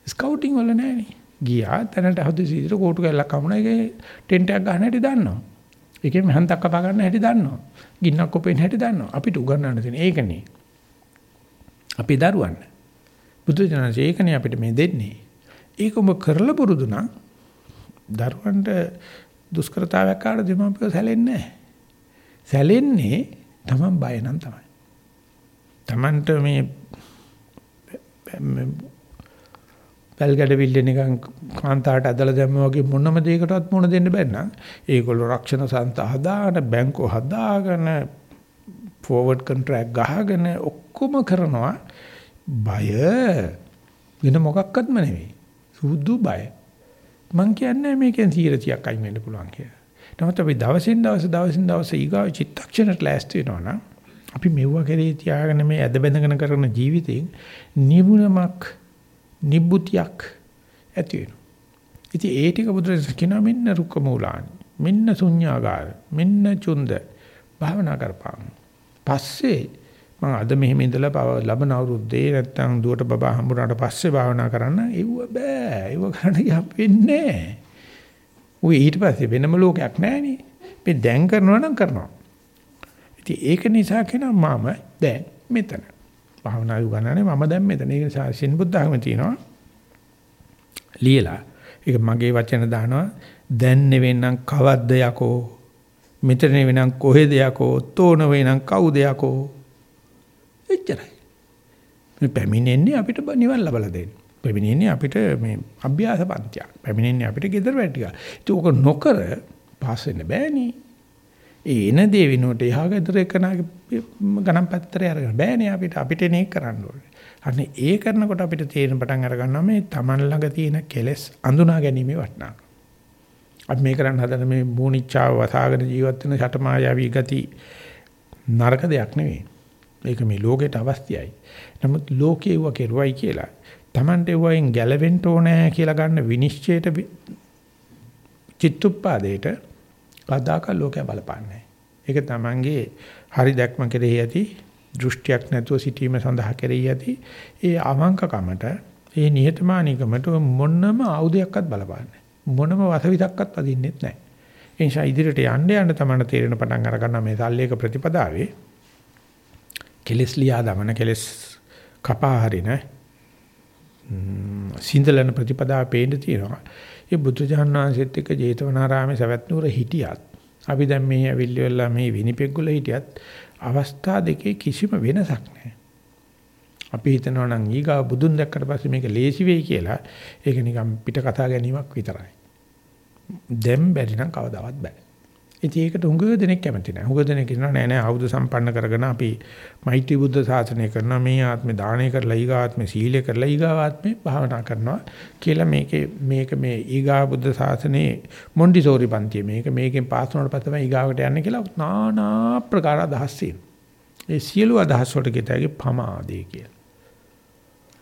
ස්කවුටින් වල නෑනේ. ගියා තැනට හදු සීතර කෝටු කැල්ලක් හමුණා ඒකේ ටෙන්ට් එකක් ගන්න හැටි දන්නවා. ඒකෙන් මහන්තක් කපා ගන්න හැටි දන්නවා. ගින්නක් කොපෙන් හැටි දන්නවා. අපිට උගන්වන්න තියෙන ඒකනේ. අපි දරුවන්. බුදු දනසේ ඒකනේ අපිට මේ දෙන්නේ. ඒක ඔබ කරලා පුරුදු නම් දරුවන්ට දුෂ්කරතාවයක් ආడ දෙමාපියෝ සැලෙන්නේ නැහැ. සැලෙන්නේ Taman බය නම් තමයි. Tamanට මේ පැල්ගඩ විල්ල නිකන් කාන්තාවට ඇදලා දැම්ම වගේ මොනම දෙයකටවත් මුණ දෙන්න බැන්න. ඒගොල්ලෝ රක්ෂණ සංත හදාගෙන බැංකුව හදාගෙන ෆෝවර්ඩ් කොන්ට්‍රැක්ට් ගහගෙන ඔක්කොම කරනවා බය වෙන මොකක්වත්ම නෙවෙයි. සුදු බය. මං කියන්නේ මේකෙන් 100ක් අයින් වෙන්න පුළුවන් කියලා. නමුත් අපි දවසින් දවස දවසින් දවස ඊගාව චිත්තක්ෂණයට ලෑස්ති වෙනවා නම් අපි මෙව්වා කරේ තියාගෙන මේ ඇද බැඳගෙන කරන ජීවිතෙන් නිබුණමක් නිබ්බුතියක් ඇති වෙනවා. ඉතින් ඒ ටික බුදුරජාණන් කියනවා මෙන්න රුක්ක මූලානි. මෙන්න ශුන්‍යාගාර. මෙන්න චුන්ද. භාවනා කරපන්. පස්සේ මම අද මෙහෙම ඉඳලා පව ලබන අවුරුද්දේ නැත්තම් දුවට බබා හම්බුනාට පස්සේ භාවනා කරන්න ඒව බෑ. ඒව කරන්න යපෙන්නේ නෑ. ඌ ඊට පස්සේ වෙනම ලෝකයක් නැහනේ. මේ දැන් කරනවා නම් කරනවා. ඉතින් ඒක නිසා කියනවා මම දැන් මෙතන. භාවනා යුගනනේ මම දැන් මෙතන. ඒ නිසා සින් බුද්ධ학ම තියෙනවා. ලියලා ඒක මගේ වචන දානවා දැන් නෙවෙන්නම් කවද්ද යකෝ මෙතන නෙවෙන්නම් කොහෙද යකෝ තෝන වෙනම් කවුද යකෝ එච්චරයි මේ පැමිණෙන්නේ අපිට නිවන් ලබලා දෙන්න පැමිණෙන්නේ අපිට මේ අභ්‍යාස පන්තියක්. පැමිණෙන්නේ අපිට gedara වැටික. ඒක ඔක නොකර පාස් වෙන්න බෑනේ. ඒ එන දේ වෙනුවට එහා gedara එකනාගේ ගණන් පත්‍රය අරගෙන බෑනේ අපිට අපිට නේ කරන්න ඕනේ. අන්න ඒ කරනකොට අපිට තේරෙන පටන් අර ගන්නවා මේ Taman ළඟ තියෙන කෙලෙස් අඳුනා ගැනීමේ වටිනාකම. අපි මේ කරන්න හදන මේ මූණිච්චාව වසාගෙන ජීවත් වෙන ෂටමායාවී ගති නරක දෙයක් නෙවෙයි. ඒක මේ ලෝකෙට අවශ්‍යයි. නමුත් ලෝකේ වගේ කෙරුවයි කියලා Tamante වයින් ගැලවෙන්න ඕනේ කියලා ගන්න විනිශ්චයට චිත්තුප්පාදේට කදාක ලෝකය බලපන්නේ. ඒක Tamanගේ හරි දැක්ම කෙරෙහි ඇති දෘෂ්ටියක් නැතුව සිටීම සඳහා කෙරෙහි ඇති ඒ අවංකකමට ඒ නිහතමානීකමට මොනම ආයුධයක්වත් බලපන්නේ. මොනම වසවිතක්වත් අදින්නෙත් නැහැ. ඒ නිසා ඉදිරියට යන්න යන්න තමයි තේරෙන පටන් අර ගන්න මේ සල්ලේක ප්‍රතිපදාවේ කෙලස් ලියා දමන කෙලස් කපා හරින සිඳලන ප්‍රතිපදාව පේන්න තියෙනවා. ඒ බුදුජාණන් වහන්සේත් එක්ක ජේතවනාරාමේ සවැත් නුවර හිටියත් අපි දැන් මේ ඇවිල්ලි වෙලා මේ විනිපෙග් වල හිටියත් අවස්ථා දෙකේ කිසිම වෙනසක් නැහැ. අපි හිතනවා නම් ඊගා බුදුන් දැක්කට පස්සේ මේක ලේසි වෙයි කියලා ඒක නිකන් පිට කතා ගැනීමක් විතරයි. දැන් බැරි නම් කවදාවත් බෑ. ඉතින් ඒකට උඟ දෙනෙක් කැමති නැහැ. උඟ දෙනෙක් කියනවා නෑ නෑ ආයුධ සම්පන්න කරගෙන අපි මෛත්‍රී බුද්ධ ශාසනය කරනවා මේ ආත්මේ දානය කරලා ඊගා ආත්මේ සීලය කරලා ඊගා ආත්මේ භාවනා කරනවා කියලා මේකේ මේක මේ ඊගා බුද්ධ ශාසනයේ මොන්ඩිසෝරි පන්තිය මේක මේකෙන් පාස් වුණාට පස්සේ තමයි ඊගාවට යන්නේ කියලා নানা ප්‍රකාර අදහස් ඒ සියලු අදහස් වලට කිතයි පමාදේ කියලා.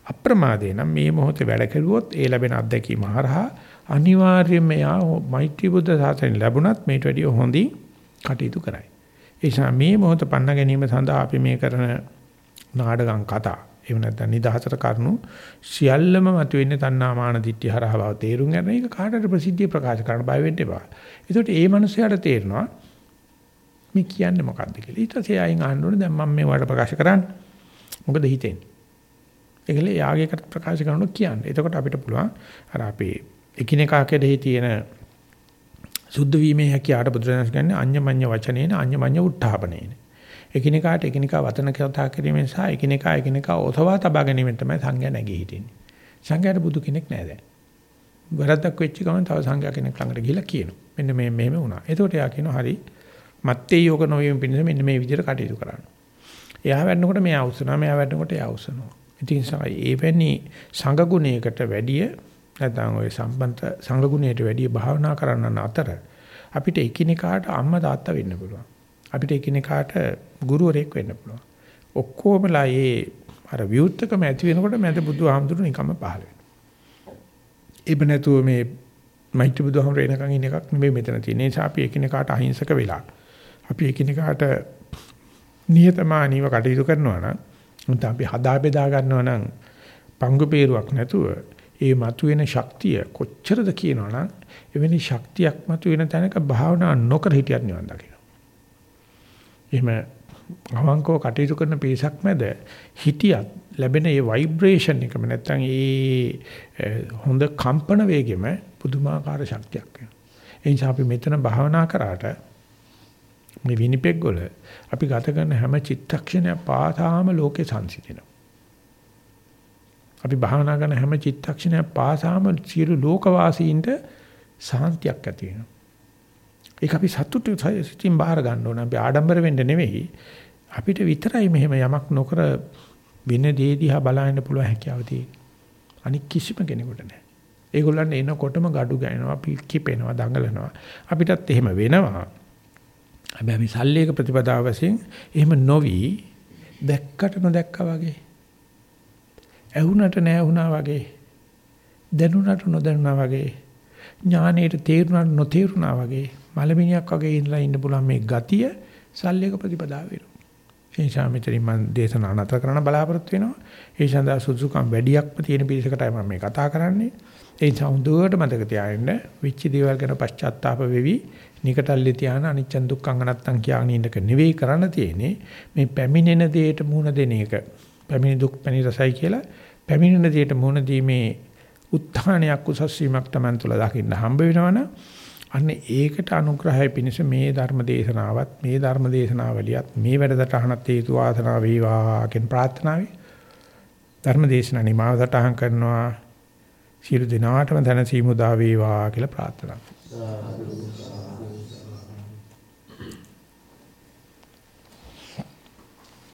අප්‍රමාදේ නම් මේ මොහොතේ වැඩ කෙරුවොත් ඒ ලැබෙන අත්දැකීම හරහා අනිවාර්යයෙන්ම යා මෛත්‍රී බුද්ධ සාසනය ලැබුණත් මේට වැඩිය හොඳින් කටයුතු කරයි. ඒ නිසා මේ මොහොත පන්න ගැනීම සඳහා අපි මේ කරන නාඩගම් කතා එහෙම නැත්නම් නිදහසට කරුණු සියල්ලම මතුවෙන්නේ තණ්හාමාන දිට්ඨි හරහා බව තේරුම් ගන්න එක කාටට ප්‍රසිද්ධිය ප්‍රකාශ කරන්න බය වෙන්න එපා. ඒකට ඒ මනුස්සයාට තේරෙනවා මේ කියන්නේ මොකද්ද කියලා. ඊට පස්සේ ආයින් අහන්න ඕනේ දැන් මම මේ වඩ ප්‍රකාශ කරන්නේ. මොකද හිතෙන්නේ? ඒකල යාගයකට ප්‍රකාශ කරනවා කියන්නේ. එතකොට අපිට පුළුවන් අර අපේ එකිනෙකා කෙරෙහි තියෙන සුද්ධ වීමේ හැකියාට බුදුරජාණන් කියන්නේ අඤ්ඤමඤ්ඤ වචනේන අඤ්ඤමඤ්ඤ උත්ථාපනේන. එකිනෙකාට එකිනෙකා වචන කතා කිරීමෙන් සහ එකිනෙකා එකිනෙකා ඔතවා තබා ගැනීමෙන් තමයි සංඝයා නැගී හිටින්නේ. සංඝයාට බුදු කෙනෙක් නැහැ දැන්. වරද්දක් වෙච්ච ගමන් තව සංඝයා කෙනෙක් ළඟට ගිහිල්ලා කියනවා. මෙන්න මේ මෙහෙම වුණා. එතකොට එයා කියනවා හරි මත්තේ යෝග නොවීම පිණිස මෙන්න මේ විදිහට කටයුතු කරන්න. එයා වැඩනකොට මෙයා උස්සනවා, මෙයා වැඩනකොට එයා උස්සනවා. ඉතින් ඒ වෙන්නේ සංඝ ගුණයකට වැඩිය නැත්නම් ওই සම්බන්ත සංගුණයට වැඩිය භාවනා කරන්න අතර අපිට එකිනෙකාට අම්මා තාත්තා වෙන්න පුළුවන්. අපිට එකිනෙකාට ගුරුවරයෙක් වෙන්න පුළුවන්. ඔක්කොමලා ඒ අර විවුර්තකම ඇති වෙනකොට මැද බුදුහාමුදුරු නිකම්ම පහළ වෙනවා. ඒබ නැතුව මේ මෛත්‍රී බුදුහාමුදුරු එනකන් ඉන්න එකක් නෙමෙයි මෙතන තියෙන්නේ. ඒ නිසා අපි එකිනෙකාට අහිංසක වෙලා අපි එකිනෙකාට නියතමානීව කටයුතු කරනවා නම් නැත්නම් අපි හදා බෙදා ගන්නවා නම් පංගු peerුවක් නැතුව ඒ මතුවෙන ශක්තිය කොච්චරද කියනවනම් එවැනි ශක්තියක් මතුවෙන තැනක භාවනා නොකර හිටියත් නිවන් දකින්න. එහෙම අවංකව කටයුතු කරන පිරිසක් මැද හිටියත් ලැබෙන ඒ ভাইබ්‍රේෂන් එකම නැත්තම් ඒ හොඳ කම්පන වේගෙම පුදුමාකාර ශක්තියක් වෙනවා. ඒ නිසා අපි මෙතන භාවනා කරාට මේ විනිපෙග් වල අපි ගත කරන හැම චිත්තක්ෂණයක් පාසාම ලෝකේ සංසිඳෙනවා. අපි භාවනා කරන හැම චිත්තක්ෂණයක් පාසාම සියලු ලෝකවාසීන්ට සාන්තියක් ඇති වෙනවා. ඒක අපි සතුටු සිතින් බාර ගන්න ඕන. අපි ආඩම්බර වෙන්න නෙවෙයි. අපිට විතරයි මෙහෙම යමක් නොකර වෙන දේ දිහා බලන්න පුළුවන් හැකියාව තියෙන්නේ. අනික කිසිම කෙනෙකුට නැහැ. ඒගොල්ලන් එනකොටම gadu ගෑනවා, කිපෙනවා, දඟලනවා. අපිටත් එහෙම වෙනවා. හැබැයි අපි සල්ලේක ප්‍රතිපදාව වශයෙන් එහෙම නොවි දැක්කට නොදැක්කා වගේ ඇහුණට නැහැ වගේ දැනුණට නොදැනුණා වගේ ඥානෙට තේරුණට නොතේරුණා වගේ මලමිණියක් වගේ ඉඳලා ඉන්න පුළුවන් මේ ගතිය සල්ලේක ප්‍රතිපදාව වෙනවා. ඒ නිසා මෙතනින් මම දේශනා නතර කරන්න බලාපොරොත්තු වෙනවා. ඒ සඳහා සුසුකම් වැඩියක්ම තියෙන පිරිසකටයි මම මේ කතා කරන්නේ. ඒ නිසා හොඳට මතක තියාගන්න විච්ච දේවල් ගැන පශ්චාත්තාප වෙවි නිකටල්ලි තියාන අනිච්ච දුක්ඛංග නැත්තම් කියන ඉන්නක නෙවෙයි කරන්න තියෙන්නේ. මේ පැමිණෙන දෙයට මුහුණ දෙන එක. පැමිණි දුක් පැණි රසයි කියලා පැමිණෙන දෙයට මුහුණ දීමේ උත්හානයක් උසස් වීමක් Taman තුල දකින්න හම්බ වෙනවනම් අන්න ඒකට අනුග්‍රහය පිණිස මේ ධර්ම දේශනාවත් මේ ධර්ම දේශනාවලියත් මේ වැඩසටහනත් හේතු වාසනා වේවා කියන ප්‍රාර්ථනාවයි ධර්ම දේශනා නිමාව සටහන් කරනවා. සියලු දිනාටම දැනසීමු දා වේවා කියලා ප්‍රාර්ථනා. කරනවා